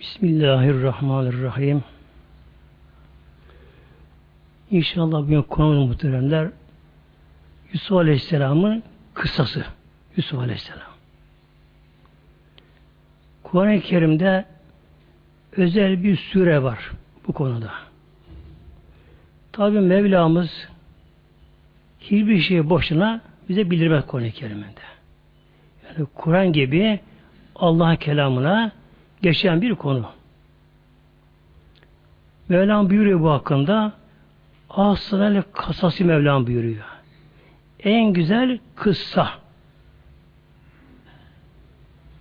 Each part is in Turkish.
Bismillahirrahmanirrahim. İnşallah bugün konumuz muhteremler Yusuf Aleyhisselam'ın kıssası. Yusuf Aleyhisselam. Kur'an-ı Kerim'de özel bir süre var bu konuda. Tabi Mevlamız hiçbir şeyi boşuna bize bildirmez Kur'an-ı Kerim'de. Yani Kur'an gibi Allah'ın kelamına geçen bir konu. Mevlam buyuruyor bu hakkında Aslanel kasası Mevlam buyuruyor. En güzel kıssa.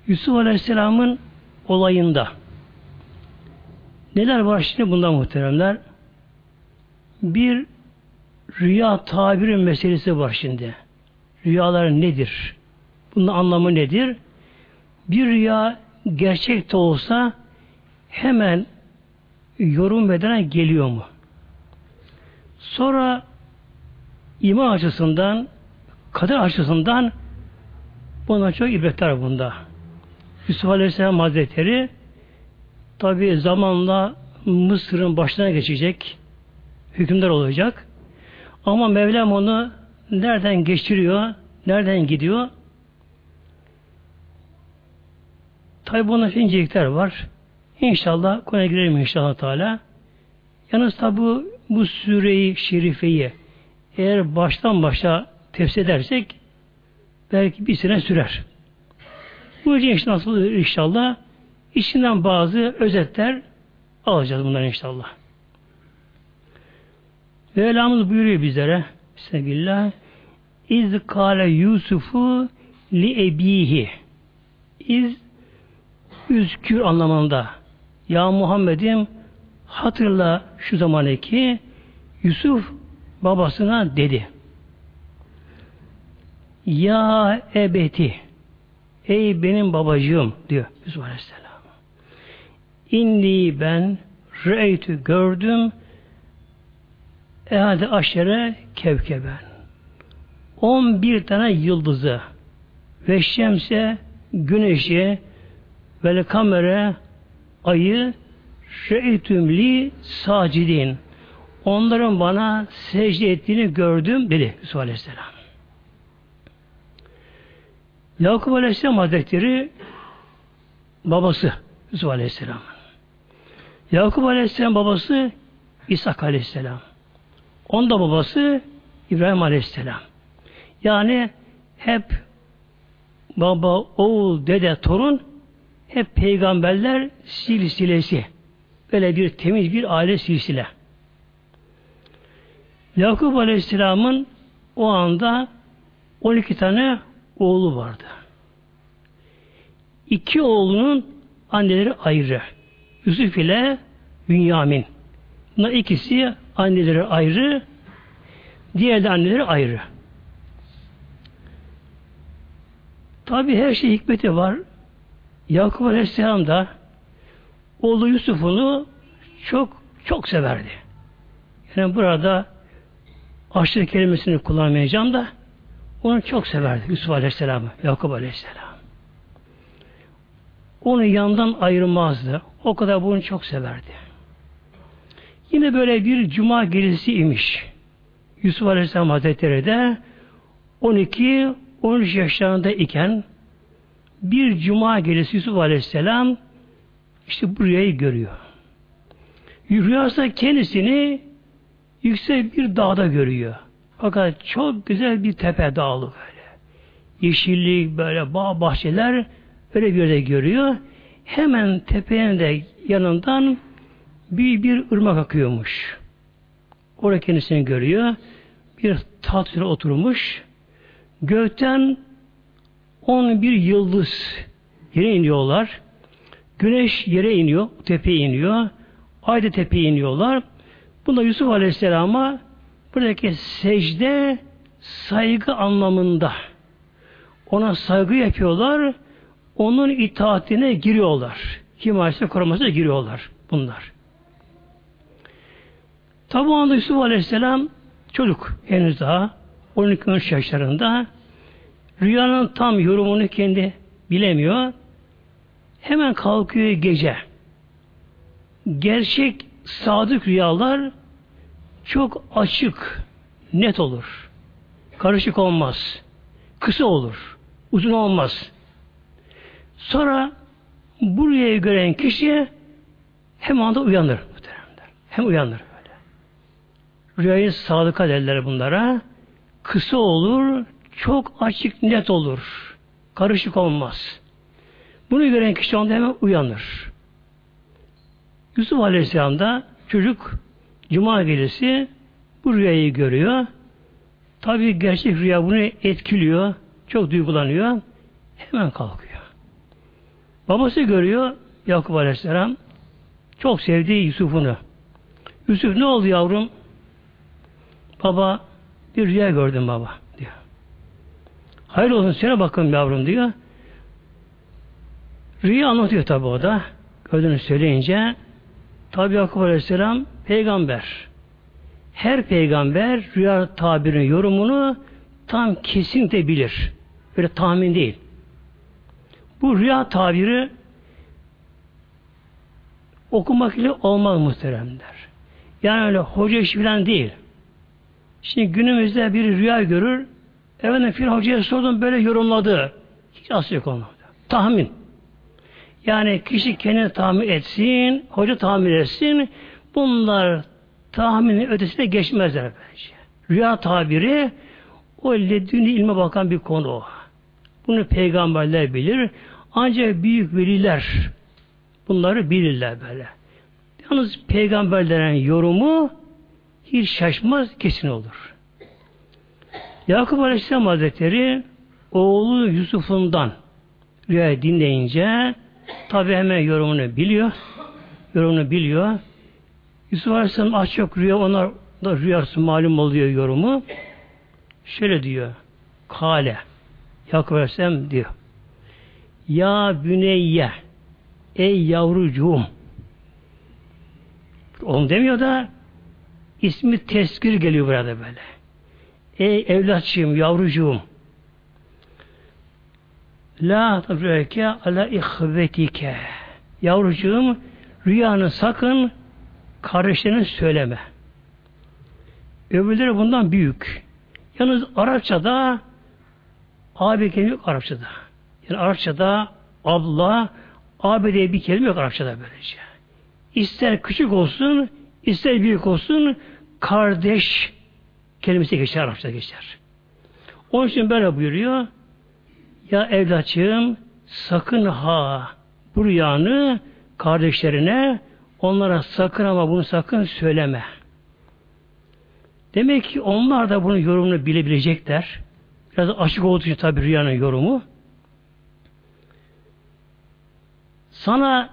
Yusuf Aleyhisselam'ın olayında neler var şimdi bundan muhteremler? Bir rüya tabiri meselesi var şimdi. Rüyalar nedir? Bunun anlamı nedir? Bir rüya gerçek de olsa hemen yorum bedene geliyor mu? Sonra iman açısından, kader açısından buna çok ibretler bunda. Yusuf Aleyhisselam Hazretleri tabi zamanla Mısır'ın başına geçecek, hükümdar olacak. Ama Mevlam onu nereden geçiriyor, nereden gidiyor? Tabi bunun incelikler var. İnşallah konuya girelim inşallah Teala. Yalnız tabi bu, süreyi şerifeyi eğer baştan başa tefsir edersek belki bir sene sürer. Bu yüzden nasıl inşallah içinden bazı özetler alacağız bundan inşallah. Mevlamız buyuruyor bizlere Bismillah İz kâle Yusufu li ebihi İz üzkür anlamında Ya Muhammed'im hatırla şu zamaneki Yusuf babasına dedi. Ya ebeti Ey benim babacığım diyor Yusuf Aleyhisselam. İnni ben reytü gördüm ehade aşere kevkeben. 11 tane yıldızı ve şemse güneşi ve kamera ayı Re'itümli sacidin. Onların bana secde ettiğini gördüm dedi Yusuf Aleyhisselam. Yakup Aleyhisselam Hazretleri babası Yusuf Aleyhisselam. Yakup Aleyhisselam babası İshak Aleyhisselam. Onda babası İbrahim Aleyhisselam. Yani hep baba, oğul, dede, torun hep peygamberler silsilesi. Böyle bir temiz bir aile silsile. Yakup Aleyhisselam'ın o anda 12 tane oğlu vardı. İki oğlunun anneleri ayrı. Yusuf ile Bünyamin. Bunlar ikisi anneleri ayrı, diğer de anneleri ayrı. Tabi her şey hikmeti var. Yakup Aleyhisselam da oğlu Yusuf'unu çok çok severdi. Yani burada aşırı kelimesini kullanmayacağım da onu çok severdi Yusuf Aleyhisselam'ı, Yakup Aleyhisselam. Onu yandan ayırmazdı. O kadar bunu çok severdi. Yine böyle bir cuma gecesi imiş. Yusuf Aleyhisselam Hazretleri de 12-13 yaşlarında iken bir cuma gecesi Yusuf Aleyhisselam işte bu rüyayı görüyor. Rüyasında kendisini yüksek bir dağda görüyor. Fakat çok güzel bir tepe dağlı böyle. Yeşillik böyle bağ bahçeler öyle bir yerde görüyor. Hemen tepenin de yanından bir bir ırmak akıyormuş. Orada kendisini görüyor. Bir taht oturmuş. Gökten 11 yıldız yere iniyorlar. Güneş yere iniyor, tepeye iniyor. Ay da tepeye iniyorlar. Bunda Yusuf Aleyhisselam'a buradaki secde saygı anlamında ona saygı yapıyorlar. Onun itaatine giriyorlar. Himayesine korumasına giriyorlar bunlar. Tabi anda Yusuf Aleyhisselam çocuk henüz daha 12-13 yaşlarında rüyanın tam yorumunu kendi bilemiyor. Hemen kalkıyor gece. gerçek sadık rüyalar çok açık, net olur. Karışık olmaz. Kısa olur. Uzun olmaz. Sonra bu rüyayı gören kişi hem anda uyanır. Hem uyanır böyle. Rüyayı sadıka derler bunlara. Kısa olur, çok açık, net olur. Karışık olmaz. Bunu gören kişi anda hemen uyanır. Yusuf Aleyhisselam da çocuk Cuma gecesi bu rüyayı görüyor. Tabi gerçek rüya bunu etkiliyor. Çok duygulanıyor. Hemen kalkıyor. Babası görüyor Yakup Aleyhisselam. Çok sevdiği Yusuf'unu. Yusuf ne oldu yavrum? Baba bir rüya gördüm baba. Hayır olsun sana bakın yavrum diyor. Rüya anlatıyor tabi o da. Gördüğünü söyleyince tabi Yakup Aleyhisselam peygamber. Her peygamber rüya tabirinin yorumunu tam kesin de bilir. Böyle tahmin değil. Bu rüya tabiri okumak ile olmaz muhteremler. Yani öyle hoca işi falan değil. Şimdi günümüzde bir rüya görür, efendim filan hocaya sordum böyle yorumladı. Hiç aslı yok olmadı. Tahmin. Yani kişi kendini tahmin etsin, hoca tahmin etsin. Bunlar tahminin ötesine geçmezler bence. Rüya tabiri o ledünü ilme bakan bir konu. Bunu peygamberler bilir. Ancak büyük veliler bunları bilirler böyle. Yalnız peygamberlerin yorumu hiç şaşmaz, kesin olur. Yakup Aleyhisselam Hazretleri oğlu Yusuf'undan rüyayı dinleyince tabi hemen yorumunu biliyor. Yorumunu biliyor. Yusuf Aleyhisselam az çok rüya onlar da rüyası malum oluyor yorumu. Şöyle diyor. Kale. Yakup Aleyhisselam diyor. Ya büneyye ey yavrucuğum onu demiyor da ismi teskir geliyor burada böyle. Ey evlatçığım, yavrucuğum La tabreke ala ihvetike Yavrucuğum rüyanı sakın kardeşlerine söyleme. Öbürleri bundan büyük. Yalnız Arapçada abi kelime yok Arapçada. Yani Arapçada abla, abi diye bir kelime yok Arapçada böylece. İster küçük olsun, ister büyük olsun, kardeş kelimesi geçer, Arapçada geçer. Onun için böyle buyuruyor. Ya evlatçığım sakın ha bu rüyanı kardeşlerine onlara sakın ama bunu sakın söyleme. Demek ki onlar da bunun yorumunu bilebilecekler. Biraz açık olduğu için tabi rüyanın yorumu. Sana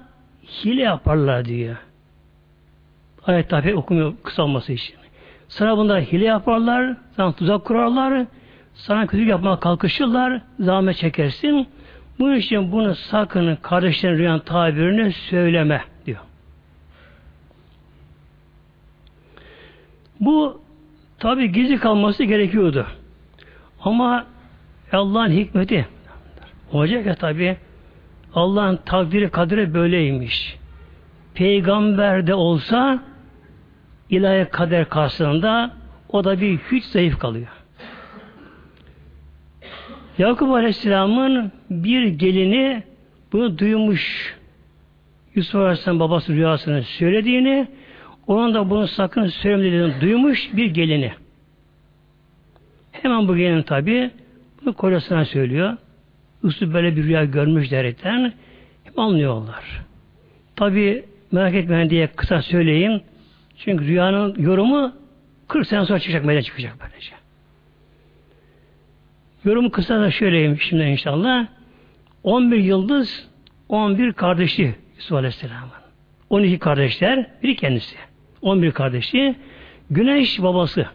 hile yaparlar diyor. Ayet tabi okumuyor kısalması için. Sana bunlar hile yaparlar, sana tuzak kurarlar, sana kötülük yapmaya kalkışırlar, zahmet çekersin. Bunun için bunu sakın kardeşlerin rüyan tabirini söyleme diyor. Bu tabi gizli kalması gerekiyordu. Ama Allah'ın hikmeti olacak ya tabi Allah'ın takdiri kaderi böyleymiş. Peygamber de olsa ilahi kader karşısında o da bir hiç zayıf kalıyor. Yakup Aleyhisselam'ın bir gelini bunu duymuş. Yusuf Aleyhisselam babası rüyasını söylediğini, onun da bunu sakın söylemediğini duymuş bir gelini. Hemen bu gelin tabi bunu kocasına söylüyor. Yusuf böyle bir rüya görmüş derekten anlıyorlar. Tabi merak etmeyin diye kısa söyleyeyim. Çünkü rüyanın yorumu 40 sene sonra çıkacak, meydana çıkacak böylece. Yorumu kısa da şöyleyim şimdi inşallah. 11 yıldız, 11 kardeşi Yusuf Aleyhisselam'ın. 12 kardeşler, biri kendisi. 11 kardeşi. Güneş babası.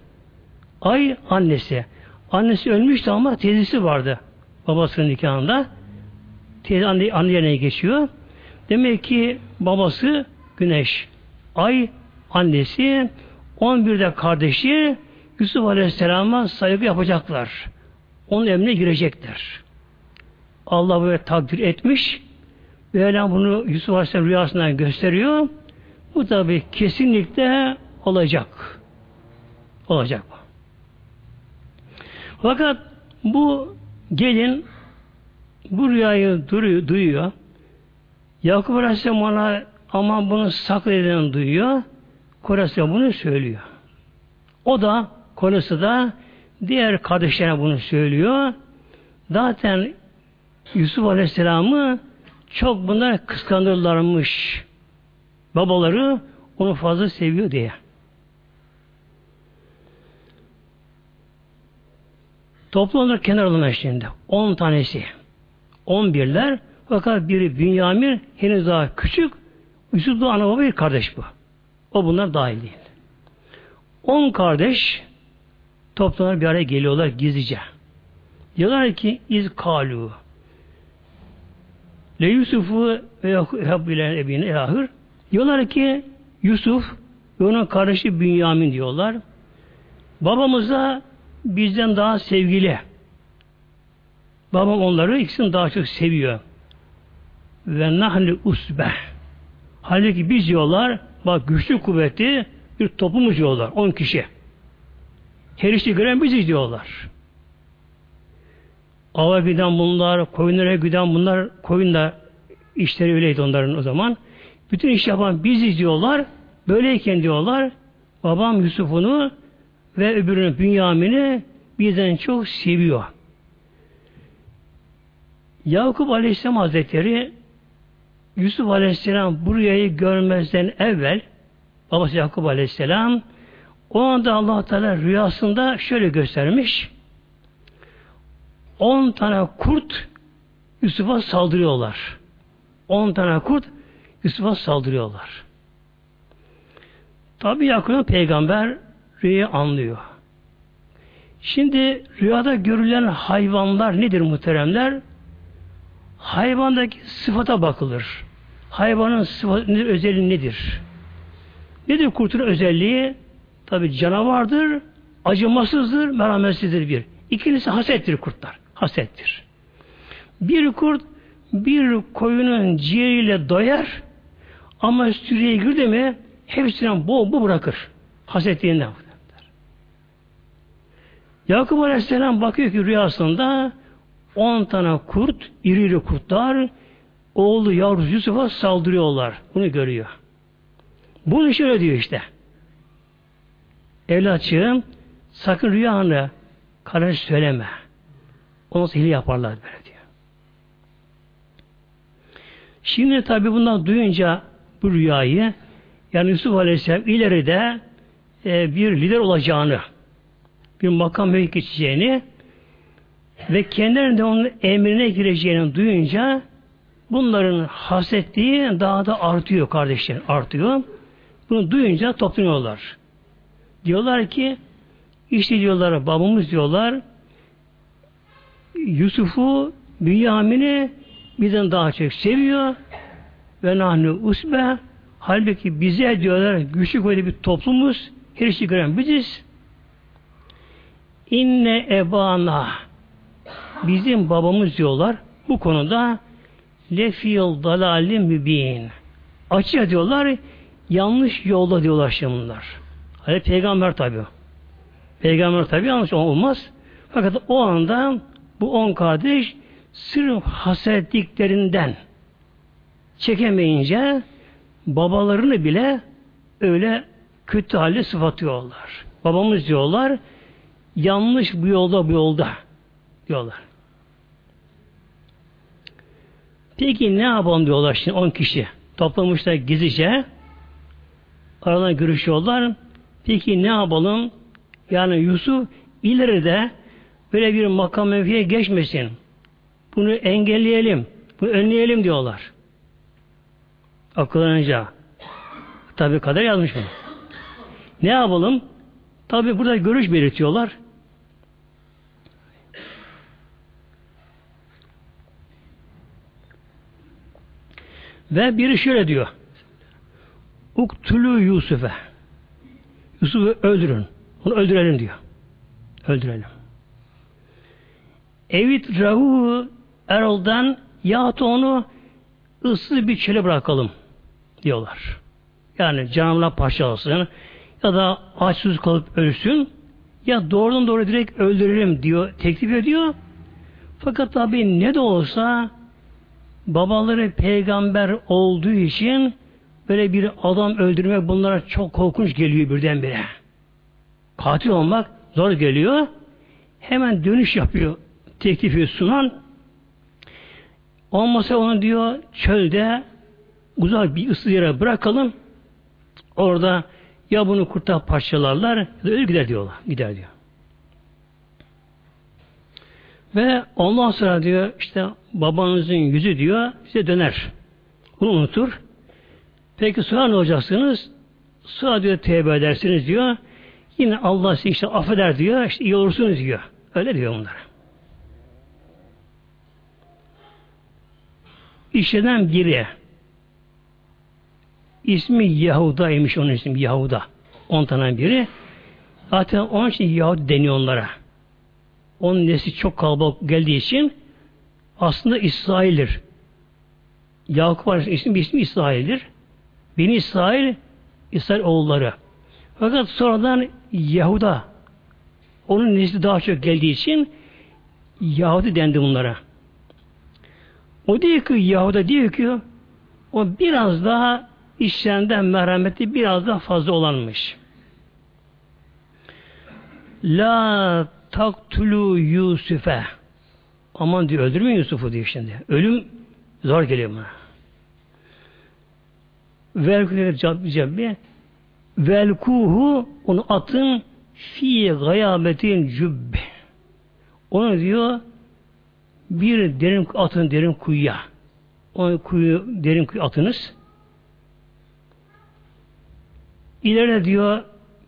Ay annesi. Annesi ölmüştü ama teyzesi vardı babasının nikahında. Teyze anne, anne yerine geçiyor. Demek ki babası Güneş. Ay annesi 11'de kardeşi Yusuf Aleyhisselam'a saygı yapacaklar. Onun emrine girecekler. Allah böyle takdir etmiş. Mevlam bunu Yusuf Aleyhisselam rüyasından gösteriyor. Bu tabi kesinlikle olacak. Olacak bu. Fakat bu gelin bu rüyayı duyuyor. Yakup Aleyhisselam ona aman bunu saklayın duyuyor. Koresi bunu söylüyor. O da konusu da diğer kardeşlerine bunu söylüyor. Zaten Yusuf Aleyhisselam'ı çok bunlar kıskanırlarmış. Babaları onu fazla seviyor diye. Toplanır kenar alınır şimdi. On tanesi. On birler. Fakat biri Bünyamin henüz daha küçük. Yusuf da ana baba bir kardeş bu. O bunlar dahil değil. On kardeş toplanır bir araya geliyorlar gizlice. Diyorlar ki iz kalu Le Yusuf'u ve ile ebine elahır. Diyorlar ki Yusuf ve onun kardeşi Bünyamin diyorlar. Babamıza bizden daha sevgili. Babam onları ikisini daha çok seviyor. Ve nahli usbe. Halbuki biz diyorlar, bak güçlü kuvveti bir toplumuz diyorlar, on kişi. Her işi gören biziz diyorlar. Ava giden bunlar, koyunlara giden bunlar, koyun da işleri öyleydi onların o zaman. Bütün iş yapan biziz diyorlar. Böyleyken diyorlar, babam Yusuf'unu ve öbürünü Bünyamin'i bizden çok seviyor. Yakup Aleyhisselam Hazretleri Yusuf Aleyhisselam bu rüyayı görmezden evvel babası Yakup Aleyhisselam o anda allah Teala rüyasında şöyle göstermiş. On tane kurt Yusuf'a saldırıyorlar. On tane kurt Yusuf'a saldırıyorlar. Tabi Yakup peygamber rüyayı anlıyor. Şimdi rüyada görülen hayvanlar nedir muhteremler? Hayvandaki sıfata bakılır. Hayvanın sıfatı, özelliği nedir? Nedir kurtun özelliği? Tabi canavardır, acımasızdır, merhametsizdir bir. İkincisi hasettir kurtlar. Hasettir. Bir kurt bir koyunun ciğeriyle doyar ama sürüye girdi mi hepsinden bol bu bırakır. Hasetliğinden. Yakup Aleyhisselam bakıyor ki rüyasında on tane kurt, iri iri kurtlar oğlu yavrusu Yusuf'a saldırıyorlar. Bunu görüyor. Bunu şöyle diyor işte. Evlatçığım sakın rüyanı kardeş söyleme. Onu hile yaparlar böyle diyor. Şimdi tabi bundan duyunca bu rüyayı yani Yusuf Aleyhisselam ileride e, bir lider olacağını bir makam mevki geçeceğini ve kendilerinde onun emrine gireceğini duyunca bunların hasetliği daha da artıyor kardeşler artıyor. Bunu duyunca toplanıyorlar. Diyorlar ki işte diyorlar babamız diyorlar Yusuf'u Bünyamin'i bizden daha çok seviyor ve nahnu usbe halbuki bize diyorlar güçlü böyle bir toplumuz her şeyi gören biziz inne ebana bizim babamız diyorlar bu konuda lefiyel dalalim mübin açığa diyorlar yanlış yolda diyorlar şimdi bunlar. Hani peygamber tabi. Peygamber tabi yanlış olmaz. Fakat o anda bu on kardeş sırf hasetliklerinden çekemeyince babalarını bile öyle kötü halde sıfatıyorlar. Babamız diyorlar yanlış bu yolda bu yolda diyorlar. Peki ne yapalım diyorlar şimdi on kişi. Toplamışlar gizlice aralarında görüşüyorlar. Peki ne yapalım? Yani Yusuf ileride böyle bir makam mevkiye geçmesin. Bunu engelleyelim. Bunu önleyelim diyorlar. Akıllanınca. Tabi kader yazmış bunu. Ne yapalım? Tabi burada görüş belirtiyorlar. Ve biri şöyle diyor. Uktulu Yusuf'e. Yusuf'u öldürün. Onu öldürelim diyor. Öldürelim. Evit Rahu Erol'dan yahut onu ıssız bir çöle bırakalım diyorlar. Yani canımla parçalasın ya da açsız kalıp ölsün ya doğrudan doğru direkt öldürelim diyor, teklif ediyor. Fakat tabi ne de olsa babaları peygamber olduğu için böyle bir adam öldürmek bunlara çok korkunç geliyor birdenbire. Katil olmak zor geliyor. Hemen dönüş yapıyor teklifi sunan. Olmasa onu diyor çölde uzak bir ıssız yere bırakalım. Orada ya bunu kurtar parçalarlar ya da öyle gider diyorlar. Gider diyor. Ve ondan sonra diyor işte babanızın yüzü diyor size döner. Bunu unutur. Peki sonra ne olacaksınız? Sonra diyor tevbe edersiniz diyor. Yine Allah sizi işte affeder diyor. İşte iyi olursunuz diyor. Öyle diyor onlara. İşleden biri ismi Yahuda'ymış onun ismi Yahuda. On tane biri. Zaten onun için Yahudi deniyor onlara. Onun nesli çok kalabalık geldiği için aslında İsrail'dir. Yakup Aleyhisselam ismi, ismi İsrail'dir. Beni İsrail, İsrail oğulları. Fakat sonradan Yahuda onun nesli daha çok geldiği için Yahudi dendi bunlara. O diyor ki Yahuda diyor ki o biraz daha işlerinden merhameti biraz daha fazla olanmış. La taktulu Yusuf'e aman diyor öldürmeyin Yusuf'u diyor şimdi. Ölüm zor geliyor buna. Velkuhu cebbi velkuhu onu atın fi gayabetin cübbe. Onu diyor bir derin atın derin kuyuya. O kuyu derin kuyu atınız. İleride diyor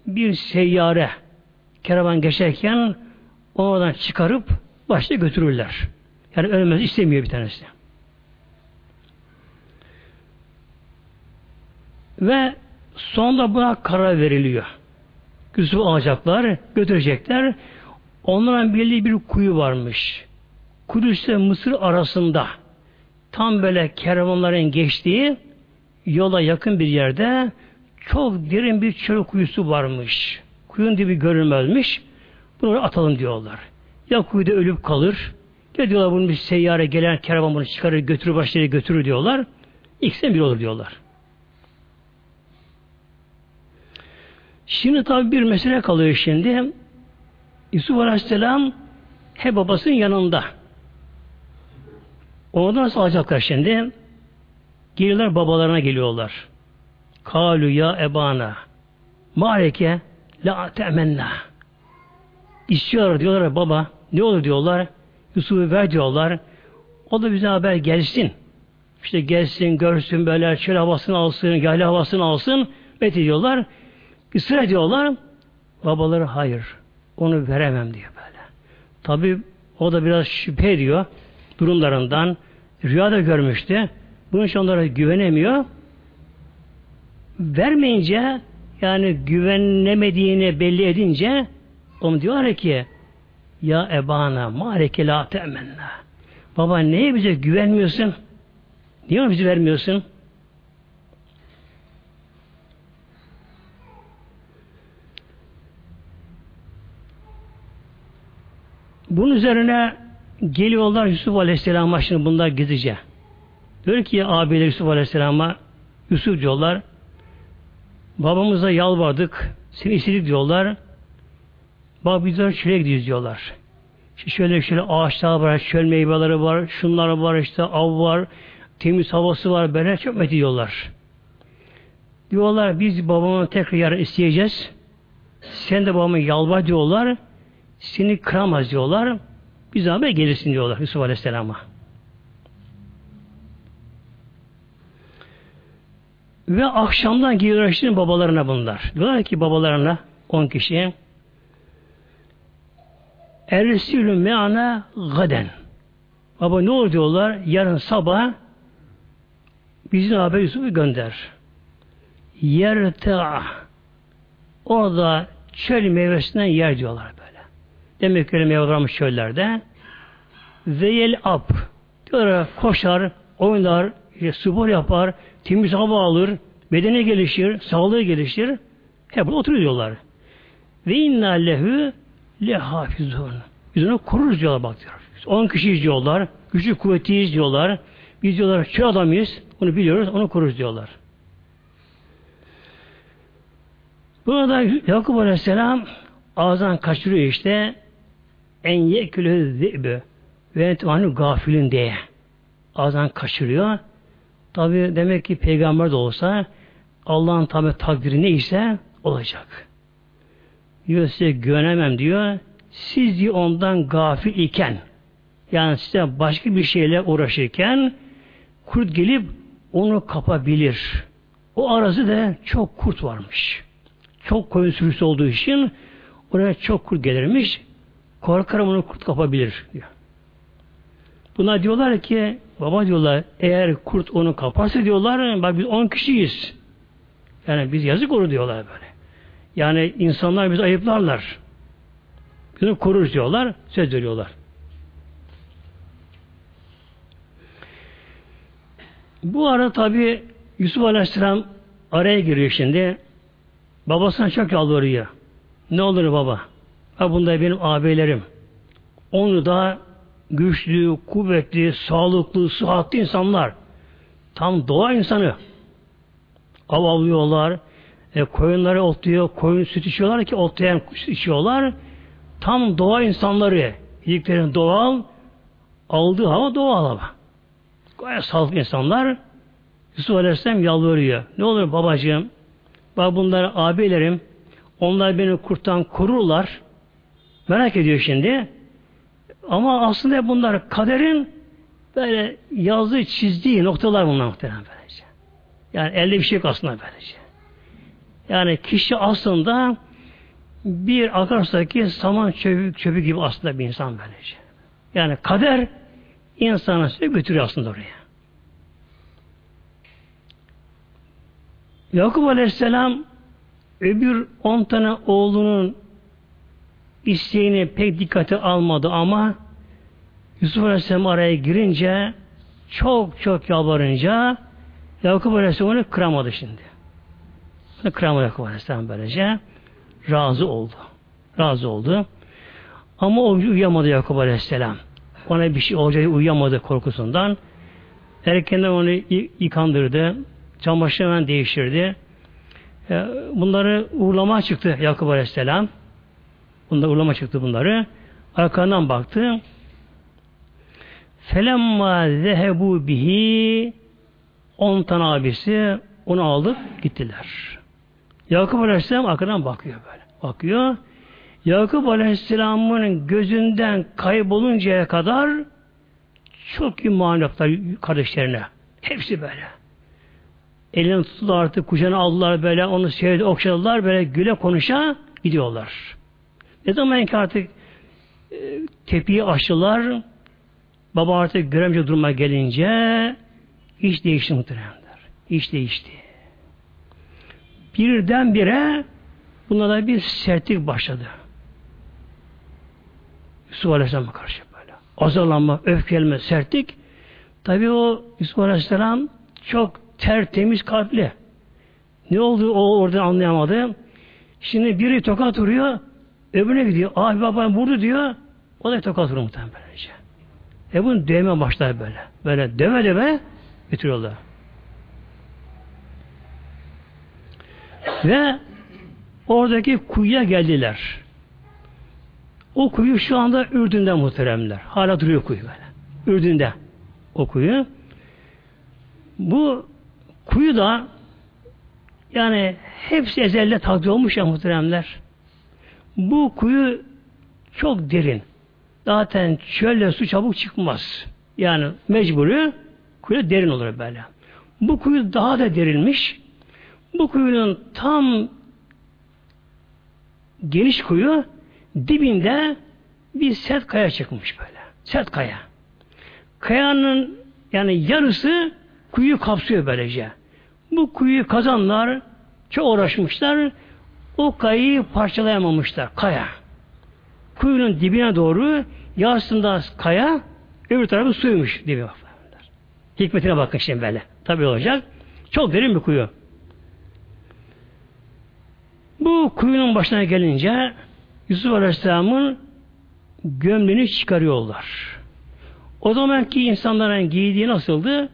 bir seyyare kervan geçerken oradan çıkarıp başta götürürler. Yani ölmez istemiyor bir tanesi. Ve sonunda buna karar veriliyor. Yusuf'u alacaklar, götürecekler. Onların belli bir kuyu varmış. Kudüs ile Mısır arasında tam böyle kervanların geçtiği yola yakın bir yerde çok derin bir çöl kuyusu varmış. Kuyun dibi görünmezmiş. Bunu atalım diyorlar. Ya kuyuda ölüp kalır ya diyorlar bunu bir seyyare gelen kervan bunu çıkarır götürür başları götürür diyorlar. İkisinden bir olur diyorlar. Şimdi tabi bir mesele kalıyor şimdi. Yusuf Aleyhisselam he babasının yanında. Onu nasıl alacaklar şimdi? Geliyorlar babalarına geliyorlar. Kalu ya ebana Maleke la temenna İstiyorlar diyorlar baba ne olur diyorlar. Yusuf'u ver diyorlar. O da bize haber gelsin. İşte gelsin görsün böyle şöyle havasını alsın yayla havasını alsın ve diyorlar. Israr diyorlar babaları hayır onu veremem diyor böyle. Tabi o da biraz şüphe ediyor durumlarından. Rüyada görmüştü. Bunun için onlara güvenemiyor. Vermeyince yani güvenemediğini belli edince onu diyorlar ki ya ebana mareke la temenna baba neye bize güvenmiyorsun? Niye bizi vermiyorsun? Bunun üzerine geliyorlar Yusuf Aleyhisselam'a şimdi bunlar gizlice. Diyor ki abiler Yusuf Aleyhisselam'a Yusuf diyorlar Babamıza yalvardık. Seni istedik diyorlar. Bak bizler çöle gidiyoruz diyorlar. Şöyle şöyle ağaçlar var, çöl meyveleri var, şunlar var, işte av var, temiz havası var, böyle çok met diyorlar. Diyorlar biz babamı tekrar yarın isteyeceğiz. Sen de babamı yalvar diyorlar. Seni kıramaz diyorlar. Biz haber gelirsin diyorlar Yusuf Aleyhisselam'a. Ve akşamdan şimdi babalarına bunlar. Diyorlar ki babalarına on kişiye Ersilü meana gaden. Baba ne olur diyorlar? Yarın sabah bizim haber Yusuf'u gönder. Yerta orada çöl meyvesinden yer diyorlar böyle. Demek ki öyle meyve varmış çöllerde. Ve yel diyorlar koşar, oynar, spor yapar, temiz hava alır, bedeni gelişir, sağlığı gelişir. Hep burada oturuyor diyorlar. Ve inna lehu lehafizun. Biz onu koruruz diyorlar bak diyor. 10 kişi diyorlar. Güçlü kuvvetliyiz diyorlar. Biz diyorlar şu adamıyız. Onu biliyoruz. Onu koruruz diyorlar. Burada Yakup Aleyhisselam ağzından kaçırıyor işte en yekülü zibü ve etmanı gafilin diye ağzından kaçırıyor. Tabi demek ki peygamber de olsa Allah'ın tabi takdiri neyse olacak. Diyor size güvenemem diyor. Siz diyor ondan gafil iken yani size başka bir şeyle uğraşırken kurt gelip onu kapabilir. O arası da çok kurt varmış. Çok koyun sürüsü olduğu için oraya çok kurt gelirmiş. Korkarım onu kurt kapabilir diyor. Buna diyorlar ki baba diyorlar eğer kurt onu kaparsa diyorlar bak biz on kişiyiz. Yani biz yazık olur diyorlar böyle. Yani insanlar bizi ayıplarlar. Bizi korur diyorlar. Söz veriyorlar. Bu ara tabi Yusuf Aleyhisselam araya giriyor şimdi. Babasına çok yalvarıyor. Ne olur baba? Ha bunda benim ağabeylerim. Onu da güçlü, kuvvetli, sağlıklı, sıhhatli insanlar. Tam doğa insanı. Av avlıyorlar, e, koyunları otluyor, koyun süt içiyorlar ki otlayan içiyorlar. Tam doğa insanları. Yediklerin doğal, aldığı hava doğal hava. Gayet sağlıklı insanlar. Yusuf Aleyhisselam yalvarıyor. Ne olur babacığım, bak bunlar abilerim, onlar beni kurttan korurlar. Merak ediyor şimdi. Ama aslında bunlar kaderin böyle yazdığı, çizdiği noktalar bunlar muhtemelen böylece. Yani elde bir şey yok aslında böylece. Yani kişi aslında bir akarsu'daki saman çöpü, çöpü gibi aslında bir insan böylece. Yani kader insanı sürekli götürüyor aslında oraya. Yakup Aleyhisselam öbür on tane oğlunun isteğini pek dikkate almadı ama Yusuf Aleyhisselam araya girince çok çok yalvarınca Yakup Aleyhisselam onu kıramadı şimdi. Onu kıramadı Yakup Aleyhisselam böylece. Razı oldu. Razı oldu. Ama o uyuyamadı Yakup Aleyhisselam. Ona bir şey olacağı uyuyamadı korkusundan. Erkenden onu yıkandırdı. Çamaşırı hemen değiştirdi. E, bunları uğurlama çıktı Yakup Aleyhisselam. Bunlar uğurlama çıktı bunları. Arkandan baktı. Felemma zehebu bihi on tane abisi onu aldık gittiler. Yakup Aleyhisselam arkadan bakıyor böyle. Bakıyor. Yakup Aleyhisselam'ın gözünden kayboluncaya kadar çok iman yaptılar kardeşlerine. Hepsi böyle. Elini tuttular artık kucağına aldılar böyle onu sevdi okşadılar böyle güle konuşa gidiyorlar. Ne zaman ki artık e, tepiyi açtılar baba artık göremce duruma gelince iş değişti muhteremler. İş değişti. Birdenbire bunlara bir sertlik başladı. Yusuf Aleyhisselam'a karşı böyle. Azalanma, öfkelme, sertlik. Tabi o Yusuf Aleyhisselam çok tertemiz kalpli. Ne oldu o orada anlayamadı. Şimdi biri tokat vuruyor, öbürüne gidiyor. Abi babam vurdu diyor. O da tokat vuruyor muhtemelen. E bunu dövme başlar böyle. Böyle döve döve bitiriyorlar. Ve oradaki kuyuya geldiler. O kuyu şu anda Ürdün'de muhteremler. Hala duruyor kuyu böyle. Ürdün'de o kuyu. Bu kuyu da yani hepsi ezelde takdir olmuş ya muhteremler. Bu kuyu çok derin. Zaten çölde su çabuk çıkmaz. Yani mecburi kuyu derin olur böyle. Bu kuyu daha da derinmiş. Bu kuyunun tam geniş kuyu dibinde bir sert kaya çıkmış böyle. Sert kaya. Kayanın yani yarısı kuyu kapsıyor böylece. Bu kuyu kazanlar çok uğraşmışlar. O kayayı parçalayamamışlar. Kaya. Kuyunun dibine doğru yarısında kaya öbür tarafı suymuş dibi Hikmetine bakın şimdi böyle. Tabi olacak. Çok derin bir kuyu. Bu kuyunun başına gelince Yusuf Aleyhisselam'ın gömleğini çıkarıyorlar. O zamanki insanların giydiği nasıldı?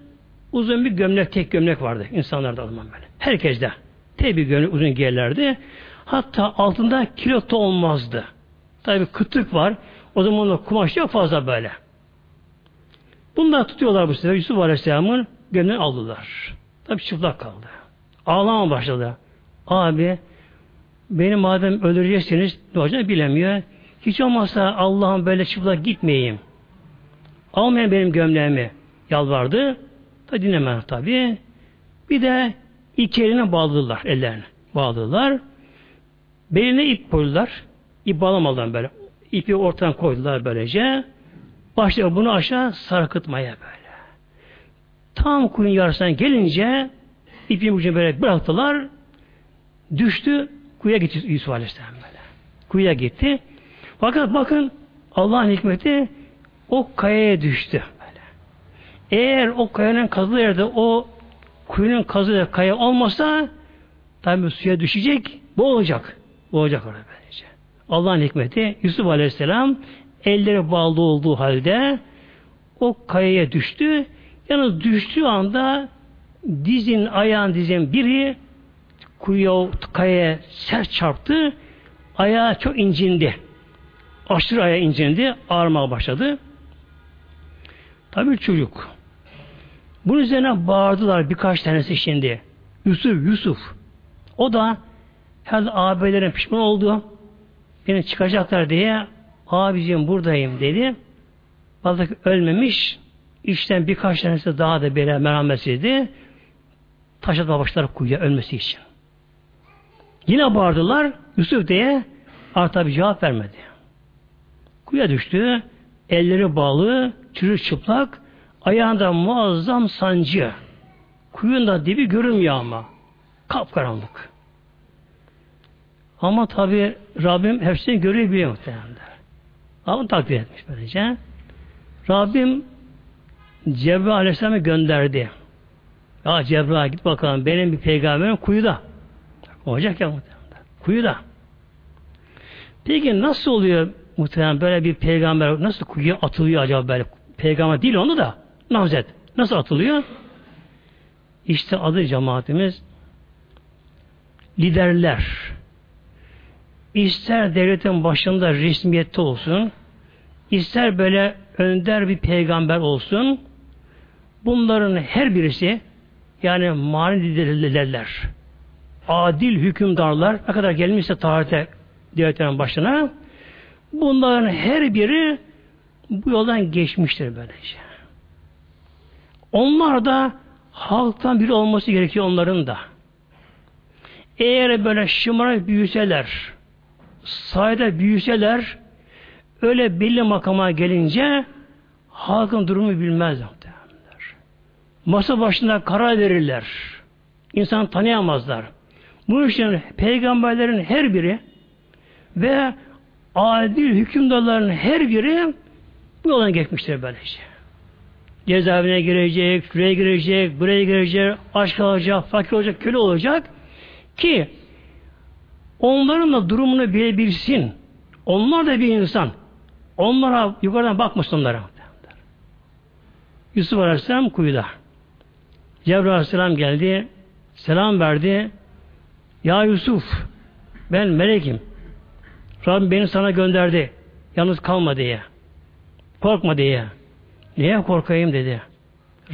Uzun bir gömlek, tek gömlek vardı insanlarda o zaman böyle. Herkeste. Tek bir gömlek uzun giyerlerdi. Hatta altında kilot olmazdı. Tabi kıtlık var. O zaman da kumaş yok fazla böyle. Bunlar tutuyorlar bu sefer Yusuf Aleyhisselam'ın gömleğini aldılar. Tabi çıplak kaldı. Ağlama başladı. Abi beni madem öldüreceksiniz ne olacağını bilemiyor. Hiç olmazsa Allah'ım böyle çıplak gitmeyeyim. Almayın benim gömleğimi. Yalvardı. Da dinlemez tabi. Bir de iki eline bağladılar ellerini. Bağladılar. Beline ip koydular. İp bağlamadan böyle. İpi ortadan koydular böylece. Başlıyor bunu aşağı sarkıtmaya böyle. Tam kuyun yarısına gelince ipin ucunu böyle bıraktılar. Düştü. Kuyuya gitti Yusuf Aleyhisselam böyle. Kuyuya gitti. Fakat bakın Allah'ın hikmeti o kayaya düştü. Böyle. Eğer o kayanın kazılı yerde o kuyunun kazılı kaya olmasa tabi suya düşecek, boğulacak. Boğulacak orada böylece. Allah'ın hikmeti Yusuf Aleyhisselam elleri bağlı olduğu halde o kayaya düştü. Yalnız düştüğü anda dizin, ayağın dizin biri kuyuya, kayaya sert çarptı. Ayağı çok incindi. Aşırı ayağı incindi. Ağrımaya başladı. Tabii çocuk. Bunun üzerine bağırdılar birkaç tanesi şimdi. Yusuf, Yusuf. O da herhalde ağabeylerin pişman oldu. Beni çıkacaklar diye abicim buradayım dedi. Balık ölmemiş. İşten birkaç tanesi daha da böyle merhametsizdi. Taş atma başlar kuyuya ölmesi için. Yine bağırdılar Yusuf diye artık bir cevap vermedi. Kuyuya düştü. Elleri bağlı, çürük çıplak, ayağında muazzam sancı. Kuyun da dibi görünmüyor ama. Kapkaranlık. Ama tabi Rabbim hepsini görüyor biliyor muhtemelen. Ama takdir etmiş böylece. Rabbim Cebrail Aleyhisselam'ı gönderdi. Ya Cebrail git bakalım benim bir peygamberim kuyuda. Olacak ya muhtemelen. Kuyuda. Peki nasıl oluyor muhtemelen böyle bir peygamber nasıl kuyuya atılıyor acaba böyle? Peygamber değil onu da. Namzet. Nasıl atılıyor? İşte adı cemaatimiz liderler. İster devletin başında resmiyette olsun, ister böyle önder bir peygamber olsun, bunların her birisi yani mani liderler, adil hükümdarlar ne kadar gelmişse tarihte devletlerin başına bunların her biri bu yoldan geçmiştir böylece. Onlar da halktan biri olması gerekiyor onların da. Eğer böyle şımarak büyüseler, sayede büyüseler, öyle belli makama gelince halkın durumu bilmezler. Masa başında karar verirler. İnsan tanıyamazlar. Bu için peygamberlerin her biri ve adil hükümdarların her biri bu yoldan geçmiştir böylece. Cezaevine girecek, şuraya girecek, buraya girecek, aşk alacak, fakir olacak, köle olacak ki onların da durumunu bilebilsin. Onlar da bir insan. Onlara yukarıdan bakmasın onlara. Yusuf Aleyhisselam kuyuda. Cebrail Aleyhisselam geldi. Selam verdi. Ya Yusuf ben melekim. Rabbim beni sana gönderdi. Yalnız kalma diye. Korkma diye. Niye korkayım dedi.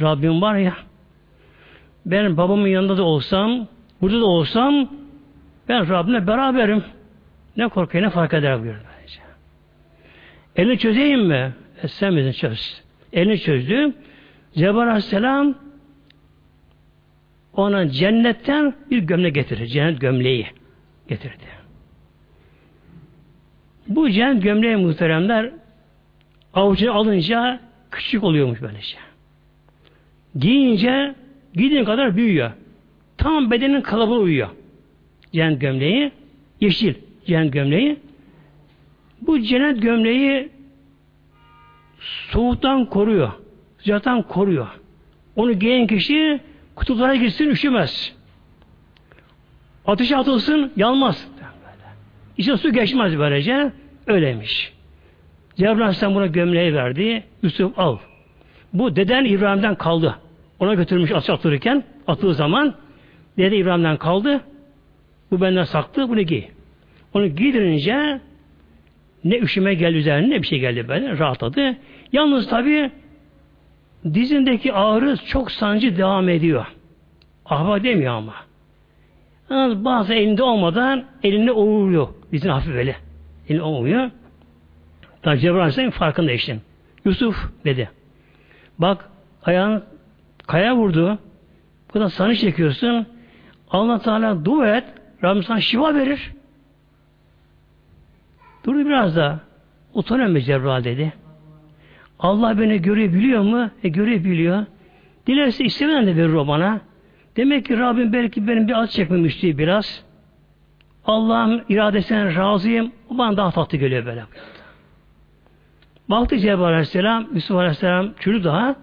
Rabbim var ya ben babamın yanında da olsam burada da olsam ben Rabbimle beraberim. Ne korkayım ne fark eder buyurdu. Elini çözeyim mi? E, sen misin çöz. Elini çözdü. Cebrail Aleyhisselam ona cennetten bir gömlek getirir. Cennet gömleği getirdi. Bu cennet gömleği muhteremler avucuna alınca küçük oluyormuş böylece. Giyince giydiğin kadar büyüyor. Tam bedenin kalıbına uyuyor. Cennet gömleği yeşil cennet gömleği. Bu cennet gömleği soğuktan koruyor. Sıcaktan koruyor. Onu giyen kişi kutulara girsin üşümez. Ateşe atılsın yanmaz. İçine su geçmez böylece. Öyleymiş. Cebrail Aleyhisselam buna gömleği verdi. Yusuf al. Bu deden İbrahim'den kaldı. Ona götürmüş atılırken attığı zaman dede İbrahim'den kaldı. Bu benden saklı. Bunu giy. Onu giydirince ne üşüme geldi üzerine ne bir şey geldi böyle rahatladı. Yalnız tabi dizindeki ağrı çok sancı devam ediyor. Ahva demiyor ama. Yalnız bazı elinde olmadan elinde ovuruyor. Dizin hafif böyle. Elini ovuruyor. Tabi Cebrail Aleyhisselam farkında işte. Yusuf dedi. Bak ayağın kaya vurdu. Bu da sanı çekiyorsun. Allah Teala dua et. Rabbim sana şifa verir. Durdu biraz da. Utanıyor mu Cebrail dedi. Allah beni görebiliyor mu? E görebiliyor. Dilerse istemeden de verir o bana. Demek ki Rabbim belki benim bir acı çekmemişti biraz. Allah'ın iradesine razıyım. O bana daha tatlı geliyor böyle. Baktı Cebrail Aleyhisselam, Yusuf Aleyhisselam çürü daha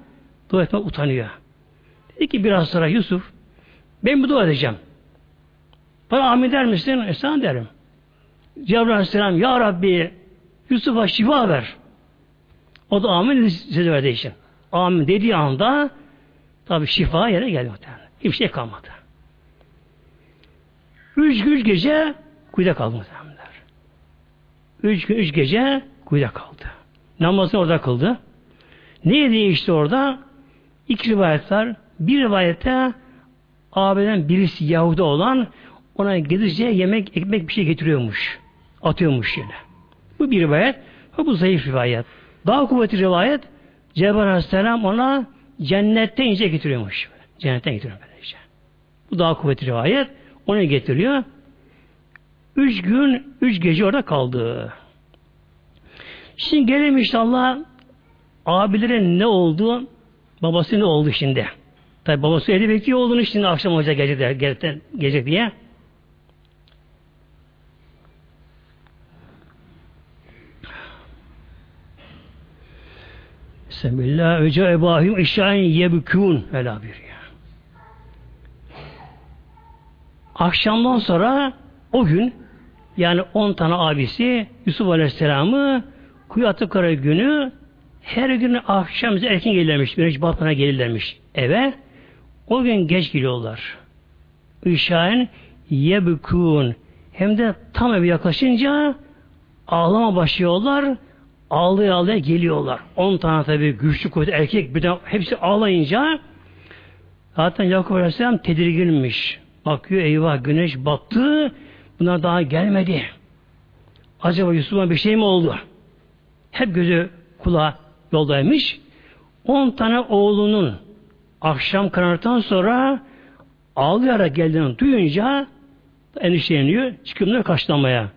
dua etmek utanıyor. Dedi ki biraz sonra Yusuf ben bu dua edeceğim. Bana amin der misin? E sana derim. Cebrail Aleyhisselam Ya Rabbi Yusuf'a şifa ver. O da amin size verdi işte. Amin dediği anda tabi şifa yere geldi muhtemelen. Hiçbir şey kalmadı. Üç üç gece kuyuda kaldı muhtemelen. Üç gün üç gece kuyuda kaldı. Namazını orada kıldı. Ne değişti orada? İki rivayet var. Bir rivayette abiden birisi Yahudi olan ona gidince yemek, ekmek bir şey getiriyormuş. Atıyormuş yine. Bu bir rivayet. Bu zayıf rivayet. Daha kuvvetli rivayet Cebrail Aleyhisselam ona cennette ince getiriyormuş. Cennetten getiriyor böylece. Bu daha kuvvetli rivayet. Onu getiriyor. Üç gün, üç gece orada kaldı. Şimdi gelelim işte Allah abilerin ne oldu, babası ne oldu şimdi. Tabi babası evde bekliyor olduğunu şimdi akşam olacak gece, gece diye. Bismillah. Öce ebahim eşyain yebkûn. Öyle bir ya. Akşamdan sonra o gün yani on tane abisi Yusuf Aleyhisselam'ı kuyu atıkları günü her gün akşam erken gelirlermiş. Güneş batmana gelirlermiş eve. O gün geç geliyorlar. Işaen yebkûn. Hem de tam eve yaklaşınca ağlama başlıyorlar. Ağlaya ağlaya geliyorlar. On tane tabi güçlü kuvvet erkek bir de hepsi ağlayınca zaten Yakup Aleyhisselam tedirginmiş. Bakıyor eyvah güneş battı. Bunlar daha gelmedi. Acaba Yusuf'a bir şey mi oldu? Hep gözü kulağı yoldaymış. On tane oğlunun akşam karartan sonra ağlayarak geldiğini duyunca endişeleniyor. Çıkımlar kaçlamaya.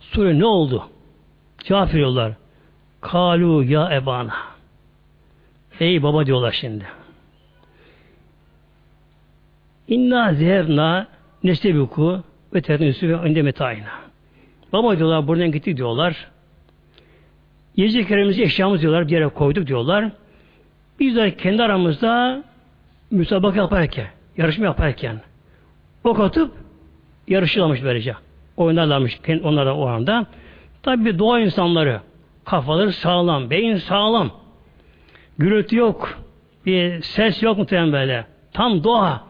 Sonra ne oldu? Cevap veriyorlar. Kalu ya ebana. Ey baba diyorlar şimdi. İnna zehebna nestebiku ve tednüsü ve önde metayna. Baba diyorlar buradan gittik diyorlar. Yiyeceklerimizi eşyamız diyorlar bir yere koyduk diyorlar. Biz de kendi aramızda müsabaka yaparken, yarışma yaparken ok atıp yarışırlarmış böylece. Oynarlarmış onlar da o anda. Tabi doğa insanları kafaları sağlam, beyin sağlam. Gürültü yok. Bir ses yok muhtemelen böyle. Tam doğa.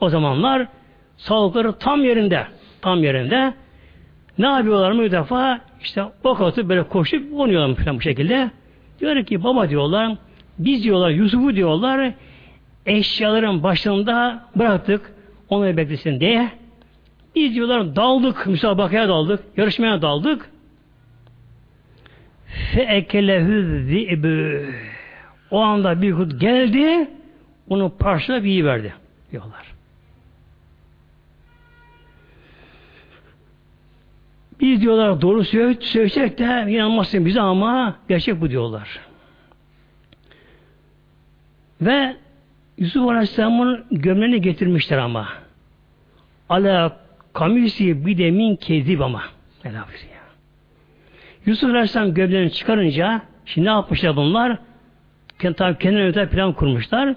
O zamanlar sağlıkları tam yerinde. Tam yerinde. Ne yapıyorlar mı bir defa? İşte ok atıp böyle koşup oynuyorlar falan bu şekilde. Diyor ki baba diyorlar biz diyorlar Yusuf'u diyorlar eşyaların başında bıraktık onu beklesin diye. Biz diyorlar daldık, müsabakaya daldık, yarışmaya daldık. Fe ekelehü zi'bü. O anda bir kurt geldi, onu parçalayıp iyi verdi diyorlar. Biz diyorlar doğru söyleyecek de inanmazsın bize ama gerçek bu diyorlar. Ve Yusuf Aleyhisselam'ın gömleğini getirmişler ama. Ala kamisi bidemin kezib ama. Ne yapıyor ya? Yusuf Aleyhisselam gömleğini çıkarınca şimdi ne yapmışlar bunlar? Tabi kendine öte plan kurmuşlar.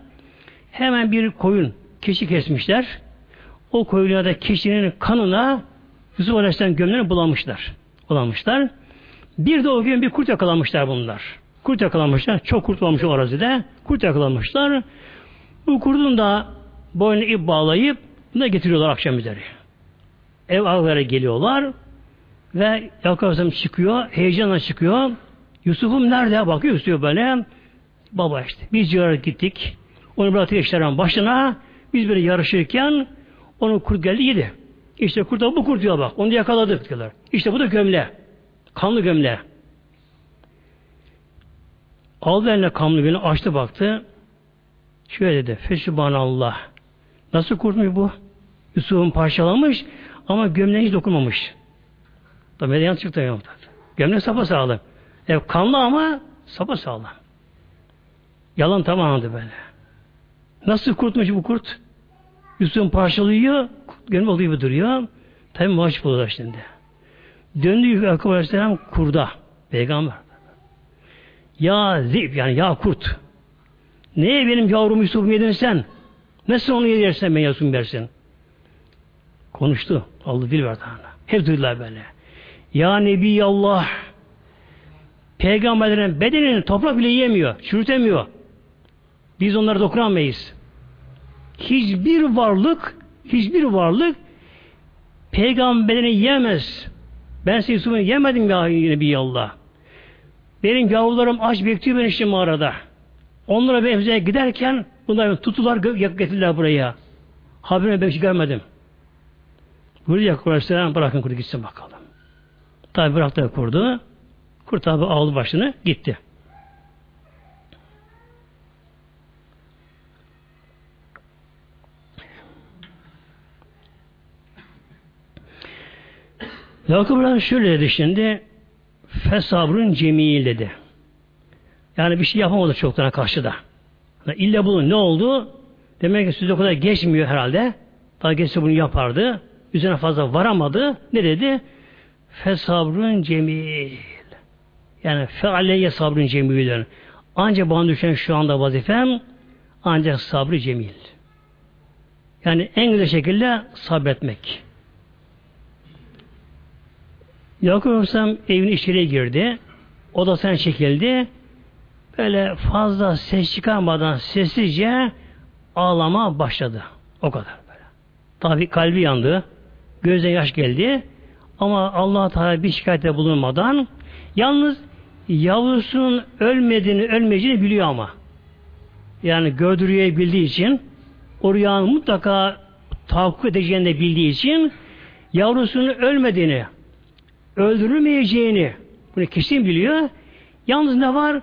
Hemen bir koyun, keçi kesmişler. O koyuna da keçinin kanına Yusuf Aleyhisselam gömleğini bulamışlar. Bulamışlar. Bir de o gün bir kurt yakalamışlar bunlar. Kurt yakalamışlar. Çok kurt varmış o arazide. Kurt yakalamışlar. Bu kurdun da boynunu ip bağlayıp bunu getiriyorlar akşam üzeri. Ev ağlara geliyorlar ve Yakup Aleyhisselam çıkıyor. Heyecanla çıkıyor. Yusuf'um nerede? Bakıyor Yusuf böyle. Baba işte. Biz ziyaret gittik. Onu bıraktı işlerin başına. Biz böyle yarışırken onun kurt geldi yedi. İşte kurt bu kurt diyor bak. Onu da yakaladık diyorlar. İşte bu da gömle. Kanlı gömle. Aldı eline kanlı gömle açtı baktı. Şöyle dedi. Fesübhanallah. Nasıl kurtmuş bu? Yusuf'un parçalamış ama gömleği hiç dokunmamış. Tabi yan çıktı ya. Gömlek sapa sağlam. Ev kanlı ama sapa sağlam. Yalan tamamdı böyle. Nasıl kurtmuş bu kurt? Yusuf'un parçalıyor, gönül olduğu gibi duruyor. Tabi mahcup oluyor şimdi. Döndü Yakup Aleyhisselam kurda. Peygamber. Ya zip yani ya kurt. Neye benim yavrum Yusuf'um yedin sen? Nasıl onu yedersen ben Yusuf'um versin? Konuştu. Allah dil verdi ona. Hep duydular böyle. Ya Nebi Allah peygamberlerin bedenini toprak bile yiyemiyor. Çürütemiyor. Biz onlara dokunamayız. Hiçbir varlık hiçbir varlık peygamberini yemez. Ben size Yusuf'u yemedim ya Nebi Allah. Benim yavrularım aç bekliyor beni işte mağarada. Onlara ben giderken bunlar tutular getirdiler buraya. Haberine ben hiç görmedim. Buyurdu Yakup Aleyhisselam bırakın kurdu gitsin bakalım. Tabi bıraktı kurdu. Kurt abi aldı başını gitti. Yakup şöyle dedi şimdi fesabrın cemil dedi. Yani bir şey yapamadı çoktan karşıda. Yani illa bunun ne oldu? Demek ki size o kadar geçmiyor herhalde. Daha geçse bunu yapardı. Üzerine fazla varamadı. Ne dedi? Fesabrın cemil. Yani fealeyye sabrın cemilin. Ancak bana düşen şu anda vazifem ancak sabrı cemil. Yani en güzel şekilde sabretmek. Yakup Aleyhisselam evin içeri girdi. Odasına çekildi. Böyle fazla ses çıkarmadan sessizce ağlama başladı. O kadar böyle. Tabi kalbi yandı. Gözden yaş geldi. Ama allah Teala bir şikayette bulunmadan yalnız yavrusunun ölmediğini, ölmeyeceğini biliyor ama. Yani gördürüyor bildiği için o rüyanın mutlaka tahakkuk edeceğini de bildiği için yavrusunun ölmediğini, öldürülmeyeceğini bunu kesin biliyor. Yalnız ne var?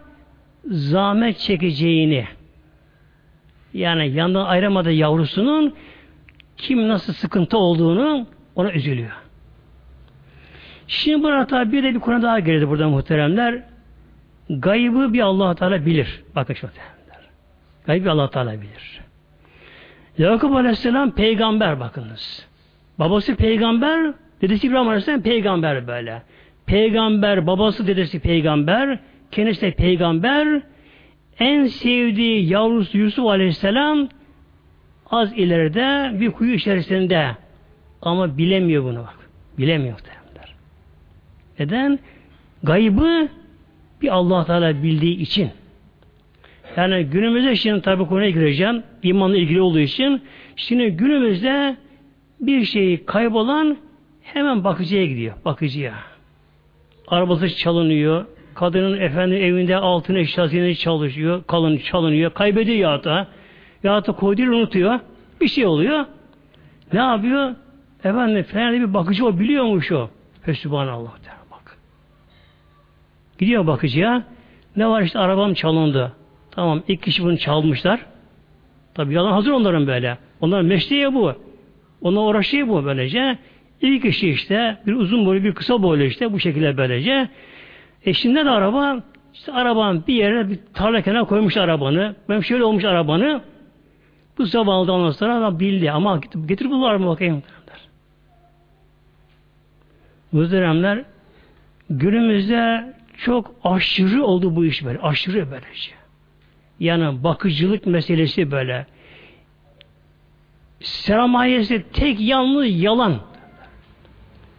Zahmet çekeceğini. Yani yandan ayrılmadığı yavrusunun kim nasıl sıkıntı olduğunu ona üzülüyor. Şimdi burada tabi bir de bir konu daha geldi burada muhteremler. Gaybı bir allah Teala bilir. Bakın şu muhteremler. Gaybı allah Teala bilir. Yakup Aleyhisselam peygamber bakınız. Babası peygamber, dedesi İbrahim Aleyhisselam peygamber böyle. Peygamber, babası dedesi peygamber, kendisi de peygamber. En sevdiği yavrusu Yusuf Aleyhisselam az ileride bir kuyu içerisinde ama bilemiyor bunu bak. Bilemiyor muhtemelenler. Neden? Gaybı bir allah Teala bildiği için. Yani günümüzde şimdi tabi konuya gireceğim. imanla ilgili olduğu için. Şimdi günümüzde bir şeyi kaybolan hemen bakıcıya gidiyor. Bakıcıya. Arabası çalınıyor. Kadının efendi evinde altın eşyasını çalışıyor. Kalın çalınıyor. Kaybediyor ya da. Ya da koyduğunu unutuyor. Bir şey oluyor. Ne yapıyor? Efendim falan bir bakıcı o biliyormuş o. Fesubhanallah der. Gidiyor bakıcıya. Ne var işte arabam çalındı. Tamam ilk kişi bunu çalmışlar. Tabi yalan hazır onların böyle. Onların mesleği bu. Ona uğraşıyor bu böylece. İlk kişi işte bir uzun boylu bir kısa boylu işte bu şekilde böylece. E de araba işte arabanın bir yere bir tarla kenara koymuş arabanı. Ben şöyle olmuş arabanı. Bu zavallı ondan sonra adam bildi ama getir bu var mı bakayım. Bu dönemler günümüzde çok aşırı oldu bu iş böyle. Aşırı böylece. Yani bakıcılık meselesi böyle. Sermayesi tek yanlı yalan.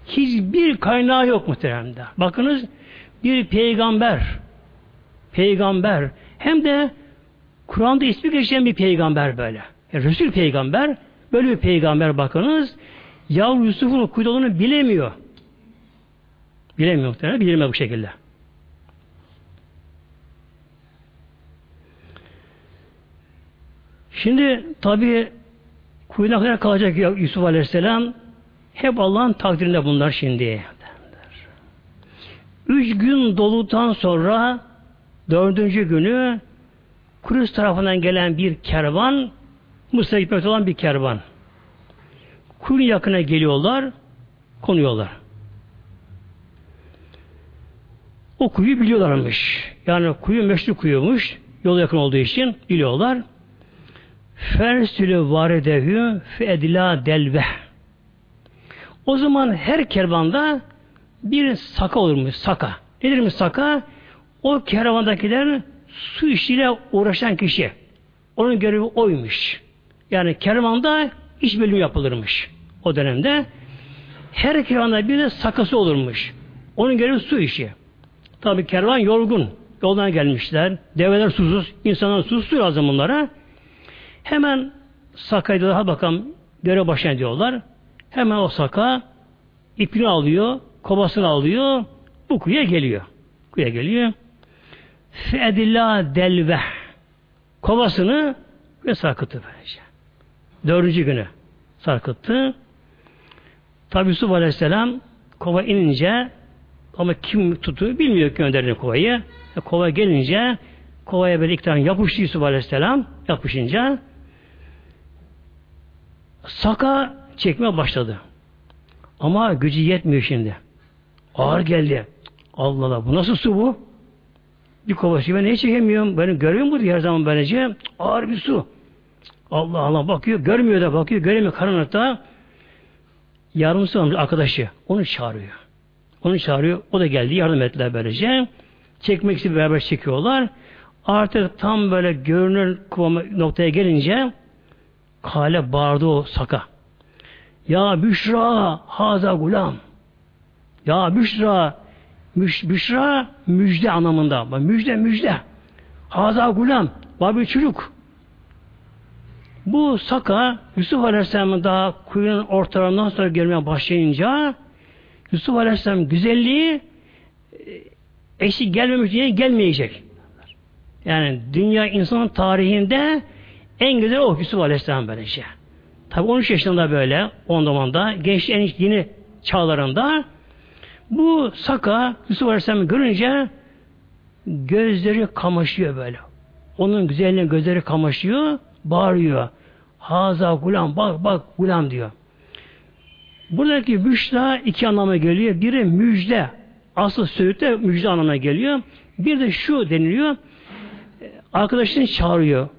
hiçbir kaynağı yok muhteremde. Bakınız bir peygamber peygamber hem de Kur'an'da ismi geçen bir peygamber böyle. Yani Resul peygamber böyle bir peygamber bakınız yavru Yusuf'un kuyruğunu bilemiyor. Bilemiyor muhtemelen. Bilmiyor bu şekilde. Şimdi tabi kuyruğuna kadar kalacak Yusuf Aleyhisselam hep Allah'ın takdirinde bunlar şimdi. Üç gün doludan sonra dördüncü günü Kudüs tarafından gelen bir kervan Mısır'a gitmekte olan bir kervan. Kuyun yakına geliyorlar, konuyorlar. O kuyu biliyorlarmış. Yani kuyu meşru kuyumuş. Yol yakın olduğu için biliyorlar. Fersülü varedehü fe edila delve. O zaman her kervanda bir saka olurmuş, saka. Nedirmiş saka? O kervandakiler su işiyle uğraşan kişi. Onun görevi oymuş. Yani kervanda iş bölümü yapılırmış o dönemde. Her kervanda bir de sakası olurmuş. Onun görevi su işi. Tabi kervan yorgun. Yoldan gelmişler. Develer susuz. insanlar susuz lazım bunlara. Hemen sakayı daha bakalım görev başına diyorlar. Hemen o saka ipini alıyor, kovasını alıyor, bu kuyuya geliyor. Kuyuya geliyor. Fedilla delve kovasını ve sarkıttı böylece. Dördüncü günü sarkıttı. Tabi Yusuf Aleyhisselam kova inince ama kim tutuyor bilmiyor gönderdiği kovayı. E, kova gelince kovaya böyle iki tane yapıştı Yusuf Aleyhisselam yapışınca saka çekmeye başladı. Ama gücü yetmiyor şimdi. Ağır geldi. Allah Allah bu nasıl su bu? Bir kova su ben ne çekemiyorum. Benim görüyor mu her zaman böylece? Ağır bir su. Allah Allah bakıyor. Görmüyor da bakıyor. Göremiyor karanlıkta. Yardımcısı olmuş arkadaşı. Onu çağırıyor. Onu çağırıyor. O da geldi. Yardım ettiler böylece. Çekmek için beraber çekiyorlar. Artık tam böyle görünür noktaya gelince kale bağırdı o saka. Ya Büşra haza gulam. Ya Büşra müş, Büşra müjde anlamında. Müjde müjde. Haza gulam. Var bir çocuk. Bu Saka Yusuf Aleyhisselam'ın daha kuyunun ortalarından sonra görmeye başlayınca Yusuf Aleyhisselam güzelliği e, eşi gelmemiş diye gelmeyecek. Yani dünya insanın tarihinde en güzel o Yusuf Aleyhisselam böylece. Tabi 13 yaşında böyle, on zamanda, genç en yeni çağlarında bu Saka Yusuf Aleyhisselam'ı görünce gözleri kamaşıyor böyle. Onun güzelliğine gözleri kamaşıyor, bağırıyor. Haza gulam, bak bak gulam diyor. Buradaki büşra iki anlama geliyor. Biri müjde. Asıl sözlükte müjde anlamına geliyor. Bir de şu deniliyor. Arkadaşını çağırıyor.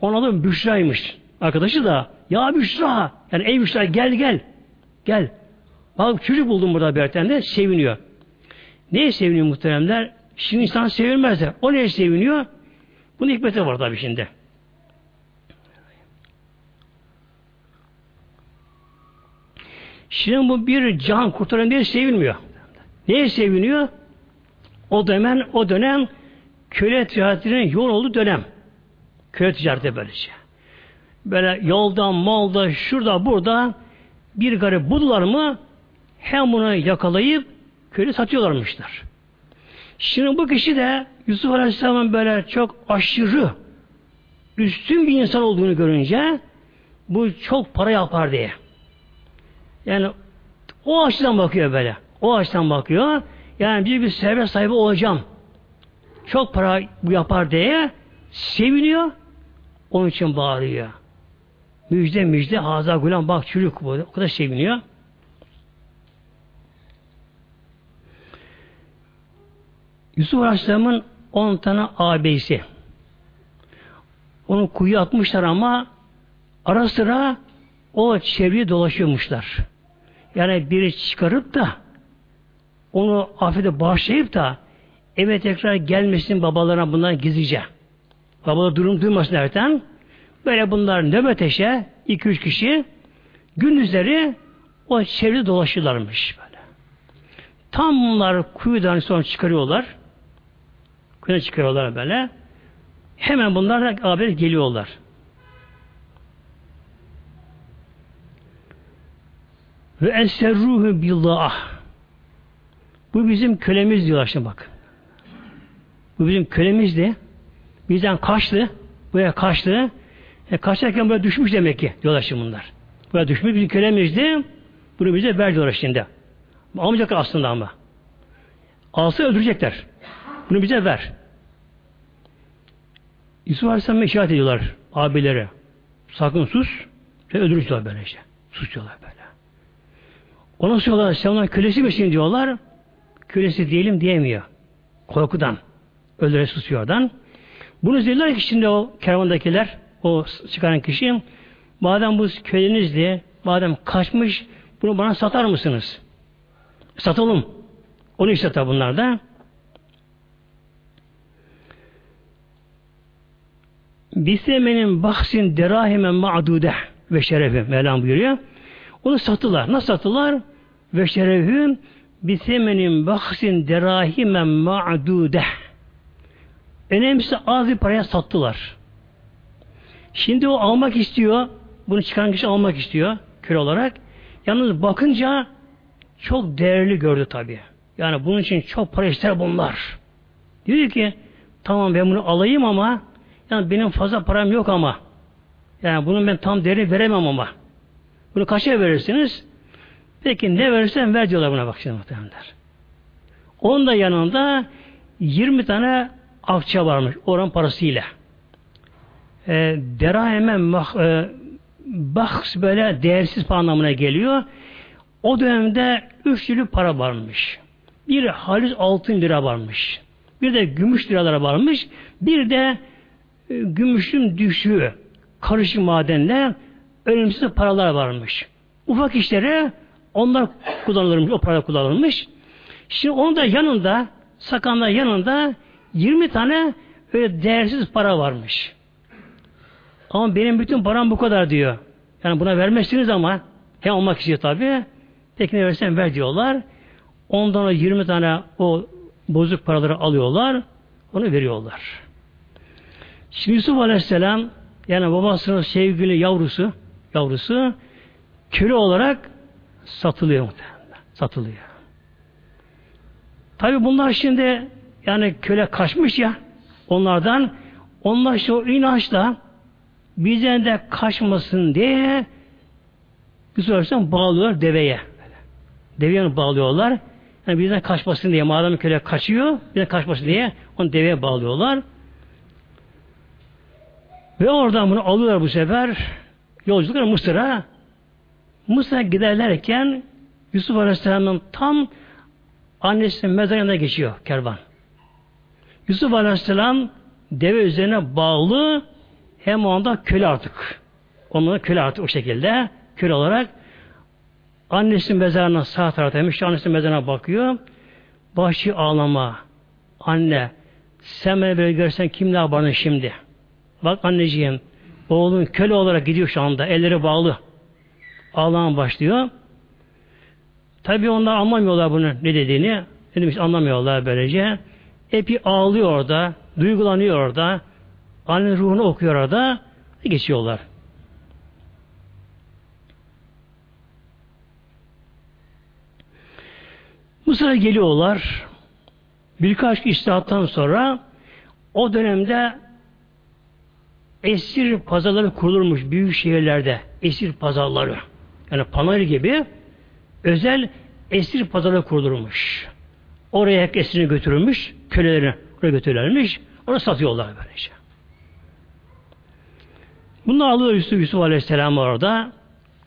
Ona da Büşra'ymış. Arkadaşı da ya Büşra yani ey Büşra gel gel. Gel. Bak çocuk buldum burada bir de seviniyor. Neye seviniyor muhteremler? Şimdi insan sevilmezler. O neye seviniyor? Bunun hikmeti var tabii şimdi. Şimdi bu bir can kurtaran diye sevilmiyor. Neye seviniyor? O dönem, o dönem köle ticaretinin yoğun olduğu dönem. Köle ticareti böylece. Böyle yolda, malda, şurada, burada bir garip buldular mı hem bunu yakalayıp köle satıyorlarmışlar. Şimdi bu kişi de Yusuf Aleyhisselam'ın böyle çok aşırı üstün bir insan olduğunu görünce bu çok para yapar diye. Yani o açıdan bakıyor böyle. O açıdan bakıyor. Yani bir bir servet sahibi olacağım. Çok para bu yapar diye seviniyor. Onun için bağırıyor. Müjde müjde haza gulam bak çocuk bu. O kadar seviniyor. Yusuf Aleyhisselam'ın 10 tane ağabeysi. Onu kuyu atmışlar ama ara sıra o çevreyi dolaşıyormuşlar. Yani biri çıkarıp da onu afete bağışlayıp da eve tekrar gelmesin babalarına bundan gizlice. Babalar durum duymasın derken böyle bunlar nöbeteşe iki üç kişi gündüzleri o çevrede dolaşırlarmış böyle. Tam bunlar kuyudan sonra çıkarıyorlar. Kuyudan çıkarıyorlar böyle. Hemen bunlar da haber geliyorlar. Ve enserruhu billah. Bu bizim kölemiz diyorlar şimdi bak. Bu bizim kölemizdi. Bizden kaçtı. Buraya kaçtı. E, kaçarken buraya düşmüş demek ki diyorlar şimdi bunlar. Buraya düşmüş bizim kölemizdi. Bunu bize ver diyorlar şimdi. Almayacaklar aslında ama. Alsa öldürecekler. Bunu bize ver. Yusuf Aleyhisselam'a işaret ediyorlar abileri. Sakın sus. Ve öldürücüler böyle işte. Sus diyorlar böyle. Ona soruyorlar sen onların kölesi misin diyorlar. Kölesi diyelim diyemiyor. Korkudan. Öldüre susuyordan. Bunu diyorlar ki şimdi o kervandakiler o çıkaran kişi madem bu kölenizdi madem kaçmış bunu bana satar mısınız? Satalım. Onu işte bunlar da. Bisemenin bahsin derahime ma'dude ve şerefi Mevlam buyuruyor. Onu sattılar. Nasıl sattılar? Ve şerefim bisemenin bahsin derahime ma'dude. Önemlisi az bir paraya sattılar. Şimdi o almak istiyor. Bunu çıkan kişi almak istiyor. Köle olarak. Yalnız bakınca çok değerli gördü tabi. Yani bunun için çok para ister bunlar. Diyor ki tamam ben bunu alayım ama yani benim fazla param yok ama yani bunun ben tam değeri veremem ama bunu kaça verirsiniz? Peki ne verirsen ver diyorlar buna bak şimdi muhtemelenler. Onun da yanında 20 tane akça varmış oran parasıyla. E, deraheme e, bahs böyle değersiz para anlamına geliyor. O dönemde üç türlü para varmış. Bir halis altın lira varmış. Bir de gümüş liralar varmış. Bir de e, gümüşün düşüğü karışık madenler önemsiz paralar varmış. Ufak işlere onlar kullanılırmış, o para kullanılmış. Şimdi onun da yanında, sakanlar yanında 20 tane öyle değersiz para varmış. Ama benim bütün param bu kadar diyor. Yani buna vermezsiniz ama hem olmak istiyor tabi. Peki ne versen ver diyorlar. Ondan o 20 tane o bozuk paraları alıyorlar. Onu veriyorlar. Şimdi Yusuf Aleyhisselam yani babasının sevgili yavrusu yavrusu köle olarak satılıyor muhtemelen. Satılıyor. Tabi bunlar şimdi yani köle kaçmış ya onlardan onlar şu inançla bizden de kaçmasın diye Aleyhisselam bağlıyorlar deveye. Deveye bağlıyorlar. Yani bizden kaçmasın diye madem köle kaçıyor bizden kaçmasın diye onu deveye bağlıyorlar. Ve oradan bunu alıyorlar bu sefer yolculuklar Mısır'a. Mısır'a giderlerken Yusuf Aleyhisselam'ın tam annesinin mezarına geçiyor kervan. Yusuf Aleyhisselam deve üzerine bağlı hem o anda köle artık. Onlara köle artık o şekilde köle olarak annesinin mezarına sağ tarafta hemiş annesinin mezarına bakıyor. Başı ağlama. Anne sen beni böyle görsen kimle bana şimdi? Bak anneciğim oğlun köle olarak gidiyor şu anda. Elleri bağlı. Ağlama başlıyor. Tabi onlar anlamıyorlar bunu ne dediğini. Ne demiş anlamıyorlar böylece. Epi ağlıyor orada. Duygulanıyor orada. Annenin ruhunu okuyor orada. Geçiyorlar. Mısır'a geliyorlar. Birkaç iştihattan sonra o dönemde esir pazarları kurulmuş büyük şehirlerde esir pazarları yani panayır gibi özel esir pazarları kurulmuş. Oraya esirini götürülmüş, kölelerini oraya götürülmüş, onu satıyorlar böylece. Bunu alıyor Yusuf, Yusuf Aleyhisselam orada.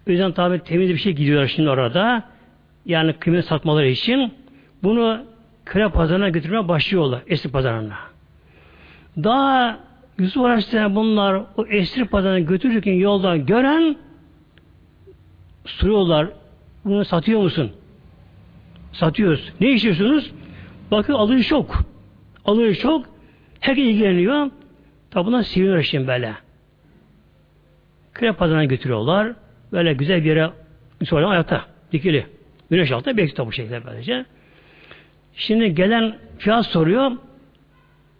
O yüzden tabi temiz bir şey gidiyorlar şimdi orada. Yani kıymet satmaları için bunu köle pazarına götürmeye başlıyorlar. Esir pazarına. Daha Yusuf Aleyhisselam bunlar o esir pazarına götürürken yolda gören soruyorlar bunu satıyor musun? Satıyoruz. Ne işiyorsunuz? Bakın alıyor çok. Alıyor çok. Herkes ilgileniyor. Tabi bunlar seviniyor şimdi böyle. Köle pazarına götürüyorlar. Böyle güzel bir yere sonra ayakta Dikili. Güneş altında bekliyor bu şekilde böylece. Şimdi gelen fiyat soruyor.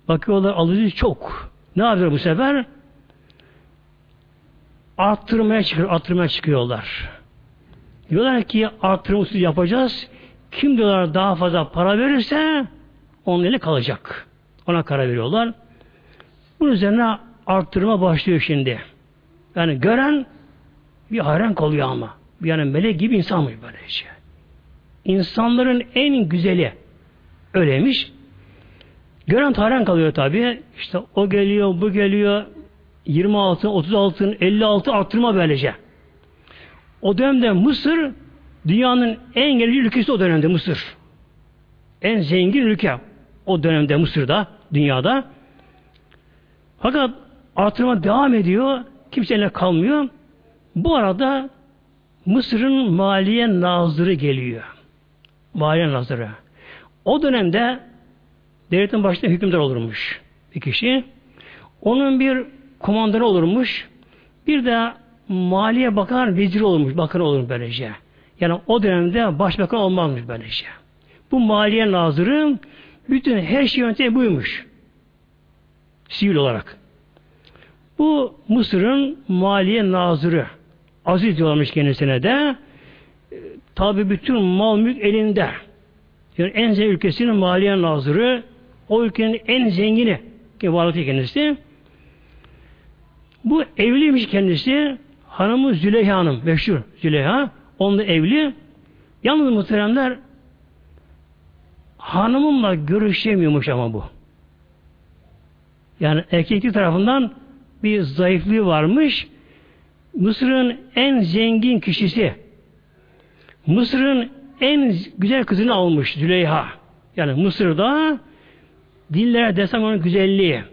Bakıyorlar alıcı çok. Ne yapıyor bu sefer? Arttırmaya çıkıyor, arttırmaya çıkıyorlar. Diyorlar ki arttırma yapacağız. Kim diyorlar daha fazla para verirse onun eli kalacak. Ona karar veriyorlar. Bunun üzerine arttırma başlıyor şimdi. Yani gören bir hayran kalıyor ama. Yani melek gibi insanmış böylece. İnsanların en güzeli öyleymiş. Gören hayran kalıyor tabi. İşte o geliyor, bu geliyor. 26, 36, 56 arttırma böylece. O dönemde Mısır dünyanın en geniş ülkesi o dönemde Mısır. En zengin ülke o dönemde Mısır'da, dünyada. Fakat artırma devam ediyor. Kimseyle kalmıyor. Bu arada Mısır'ın maliye nazırı geliyor. Maliye nazırı. O dönemde devletin başında hükümdar olurmuş bir kişi. Onun bir komandanı olurmuş. Bir de maliye bakan vezir olmuş, bakan olur böylece. Yani o dönemde başbakan olmazmış böylece. Bu maliye nazırı bütün her şey yöntemi buymuş. Sivil olarak. Bu Mısır'ın maliye nazırı. Aziz diyorlarmış kendisine de. E, tabi bütün mal mülk elinde. Yani en zengin ülkesinin maliye nazırı o ülkenin en zengini ki varlıklı kendisi. Bu evliymiş kendisi. Hanımı Züleyha Hanım. Meşhur Züleyha. Onunla evli. Yalnız muhteremler hanımımla görüşemiyormuş ama bu. Yani erkekli tarafından bir zayıflığı varmış. Mısır'ın en zengin kişisi Mısır'ın en güzel kızını almış Züleyha. Yani Mısır'da dillere desem onun güzelliği.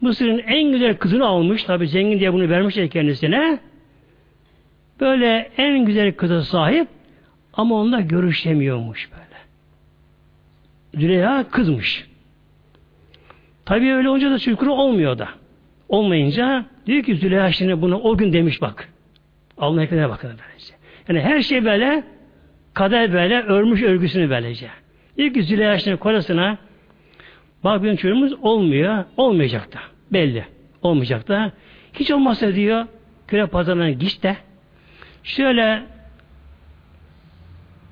Mısır'ın en güzel kızını almış. Tabi zengin diye bunu vermişler kendisine. Böyle en güzel kıza sahip ama onunla görüşemiyormuş böyle. Züleyha kızmış. Tabi öyle olunca da çocukları olmuyor da. Olmayınca diyor ki Züleyha şimdi bunu o gün demiş bak. Allah'ın hikmetine bakın böylece. Yani her şey böyle kader böyle örmüş örgüsünü böylece. Diyor ki Züleyha şimdi kocasına bak benim çocuğumuz olmuyor. Olmayacak da. Belli. Olmayacak da. Hiç olmazsa diyor köle pazarına git de şöyle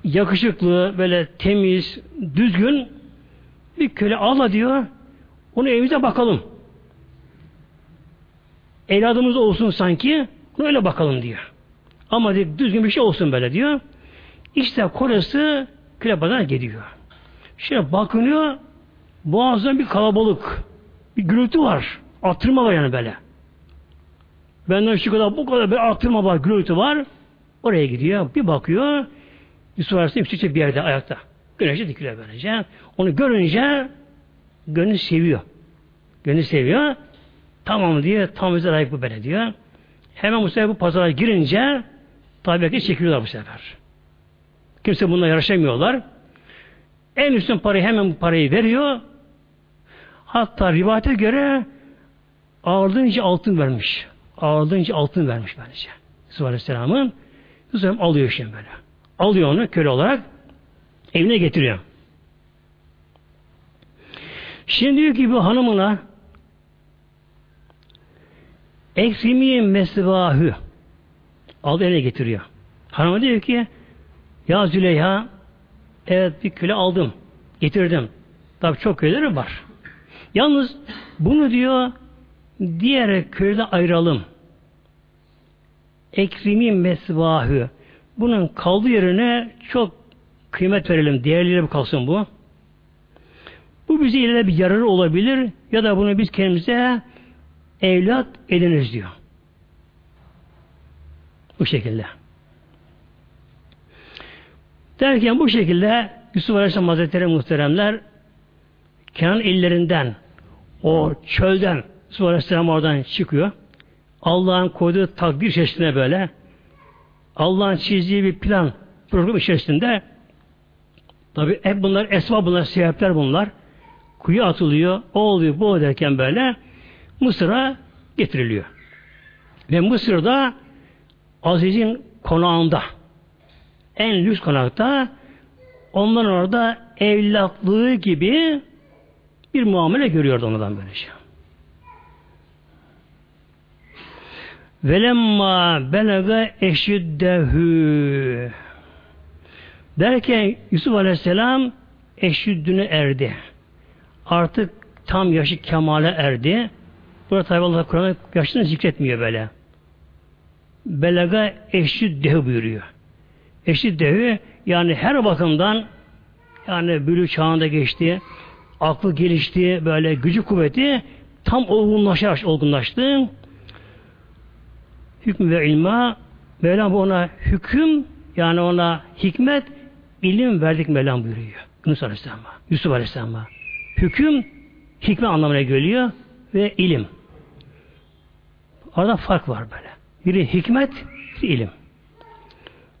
yakışıklı, böyle temiz, düzgün bir köle alma diyor. Onu evimize bakalım. Evladımız olsun sanki. Öyle bakalım diyor. Ama diyor, düzgün bir şey olsun böyle diyor. İşte kolesi köle gidiyor. Şöyle bakınıyor boğazdan bir kalabalık. Bir gürültü var. Attırma var yani böyle. Benden şu kadar bu kadar bir attırma var, gürültü var. Oraya gidiyor. Bir bakıyor. Yusuf Aleyhisselam küçük bir yerde ayakta. Güneşe dikiliyor böylece. Onu görünce gönül seviyor. Gönül seviyor. Tamam diye tam bize layık bu böyle diyor. Hemen bu sefer bu pazara girince tabi ki çekiliyorlar bu sefer. Kimse bununla yarışamıyorlar. En üstün parayı hemen bu parayı veriyor. Hatta rivayete göre ağırlığınca altın vermiş. Ağırlığınca altın vermiş bence. Yusuf Aleyhisselam'ın Yusuf alıyor şimdi böyle. Alıyor onu köle olarak evine getiriyor. Şimdi diyor ki bu hanımına eksimiye mesvahü aldı eline getiriyor. Hanıma diyor ki ya Züleyha evet bir köle aldım. Getirdim. Tabi çok köleleri var. Yalnız bunu diyor diğer köyde ayıralım. Ekrimi mesvahü. Bunun kaldığı yerine çok kıymet verelim. Değerli bir kalsın bu. Bu bize ileride bir yararı olabilir ya da bunu biz kendimize evlat ediniz diyor. Bu şekilde. Derken bu şekilde Yusuf Aleyhisselam Hazretleri muhteremler Kenan illerinden o çölden Yusuf Aleyhisselam oradan çıkıyor. Allah'ın koyduğu takdir içerisinde böyle Allah'ın çizdiği bir plan program içerisinde tabi hep bunlar esma bunlar sebepler bunlar kuyu atılıyor o oluyor bu derken böyle Mısır'a getiriliyor. Ve Mısır'da Aziz'in konağında en lüks konakta onların orada evlatlığı gibi bir muamele görüyordu ondan böylece. Velemma belaga eşüddehü derken Yusuf Aleyhisselam eşüddünü erdi. Artık tam yaşı kemale erdi. Burada tabi Allah Kur'an'da yaşını zikretmiyor böyle. Belaga eşüddehü buyuruyor. Eşüddehü yani her bakımdan yani bülü çağında geçti, aklı gelişti, böyle gücü kuvveti tam olgunlaşarak olgunlaştı. Hükmü ve ilma Mevlam ona hüküm yani ona hikmet ilim verdik Mevlam buyuruyor. Yunus Aleyhisselam'a, Yusuf Aleyhisselam'a. Hüküm hikmet anlamına geliyor ve ilim. Arada fark var böyle. Biri hikmet, biri ilim.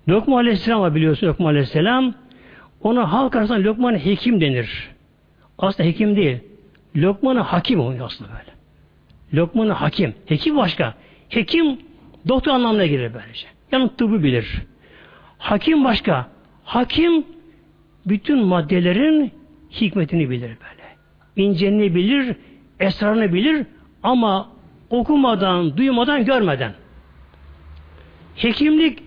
Lokman Aleyhisselam biliyorsun Lokman Aleyhisselam ona halk arasında Lokman hekim denir. Aslında hekim değil. Lokman'ı hakim oluyor aslında böyle. Lokman'ı hakim. Hekim başka. Hekim doktor anlamına gelir böylece. Yani tıbbı bilir. Hakim başka. Hakim bütün maddelerin hikmetini bilir böyle. İncelini bilir, esrarını bilir ama okumadan, duymadan, görmeden. Hekimlik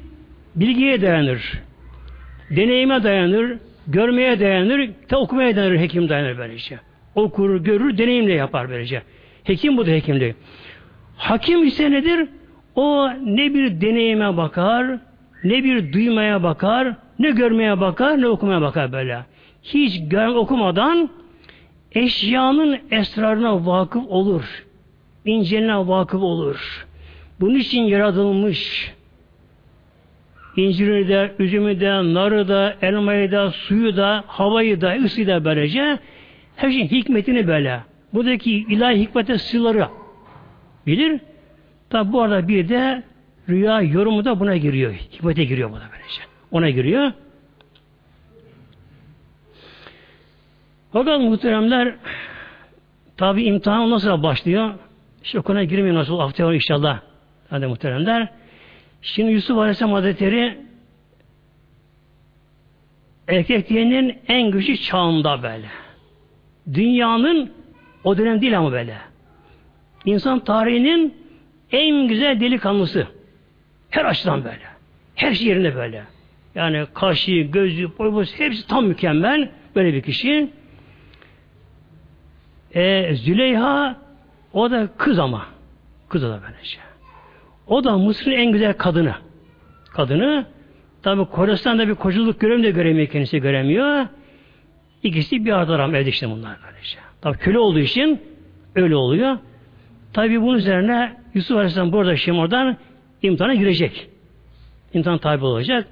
bilgiye dayanır. Deneyime dayanır, görmeye dayanır, ta okumaya dayanır, hekim dayanır böylece. Okur, görür, deneyimle yapar böylece. Hekim bu da hekimlik. Hakim ise nedir? O ne bir deneyime bakar, ne bir duymaya bakar, ne görmeye bakar, ne okumaya bakar böyle. Hiç gör, okumadan eşyanın esrarına vakıf olur. İnceline vakıf olur. Bunun için yaratılmış. İnciri de, üzümü de, narı da, elmayı da, suyu da, havayı da, ısıyı da böylece her şeyin hikmetini böyle. Buradaki ilahi hikmete sırları bilir. Tabi bu arada bir de rüya yorumu da buna giriyor. Hikmete giriyor buna böylece. Ona giriyor. Fakat muhteremler tabi imtihan nasıl başlıyor? İşte o konuya girmeyin nasıl haftaya inşallah. Hadi muhteremler. Şimdi Yusuf Aleyhisselam Hazretleri erkekliğinin en güçlü çağında böyle. Dünyanın o dönem değil ama böyle. İnsan tarihinin en güzel delikanlısı. Her açıdan böyle. Her şey yerinde böyle. Yani kaşı, gözü, boyu, hepsi tam mükemmel. Böyle bir kişi. E, Züleyha o da kız ama. Kız o da böylece. Şey. O da Mısır'ın en güzel kadını. Kadını tabi Korestan'da bir koculuk göremiyor de göremiyor kendisi göremiyor. İkisi bir arada evde işte bunlar böylece. Şey. Tabi köle olduğu için öyle oluyor. Tabi bunun üzerine Yusuf Aleyhisselam burada şimdi oradan imtihana girecek. İmtihan tabi olacak.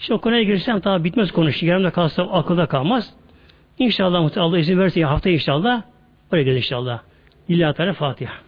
İşte o konuya girsem tabi bitmez konuşu. Yarımda kalsa akılda kalmaz. İnşallah Allah izin verirse hafta inşallah oraya gelir inşallah. Lillahi Teala Fatiha.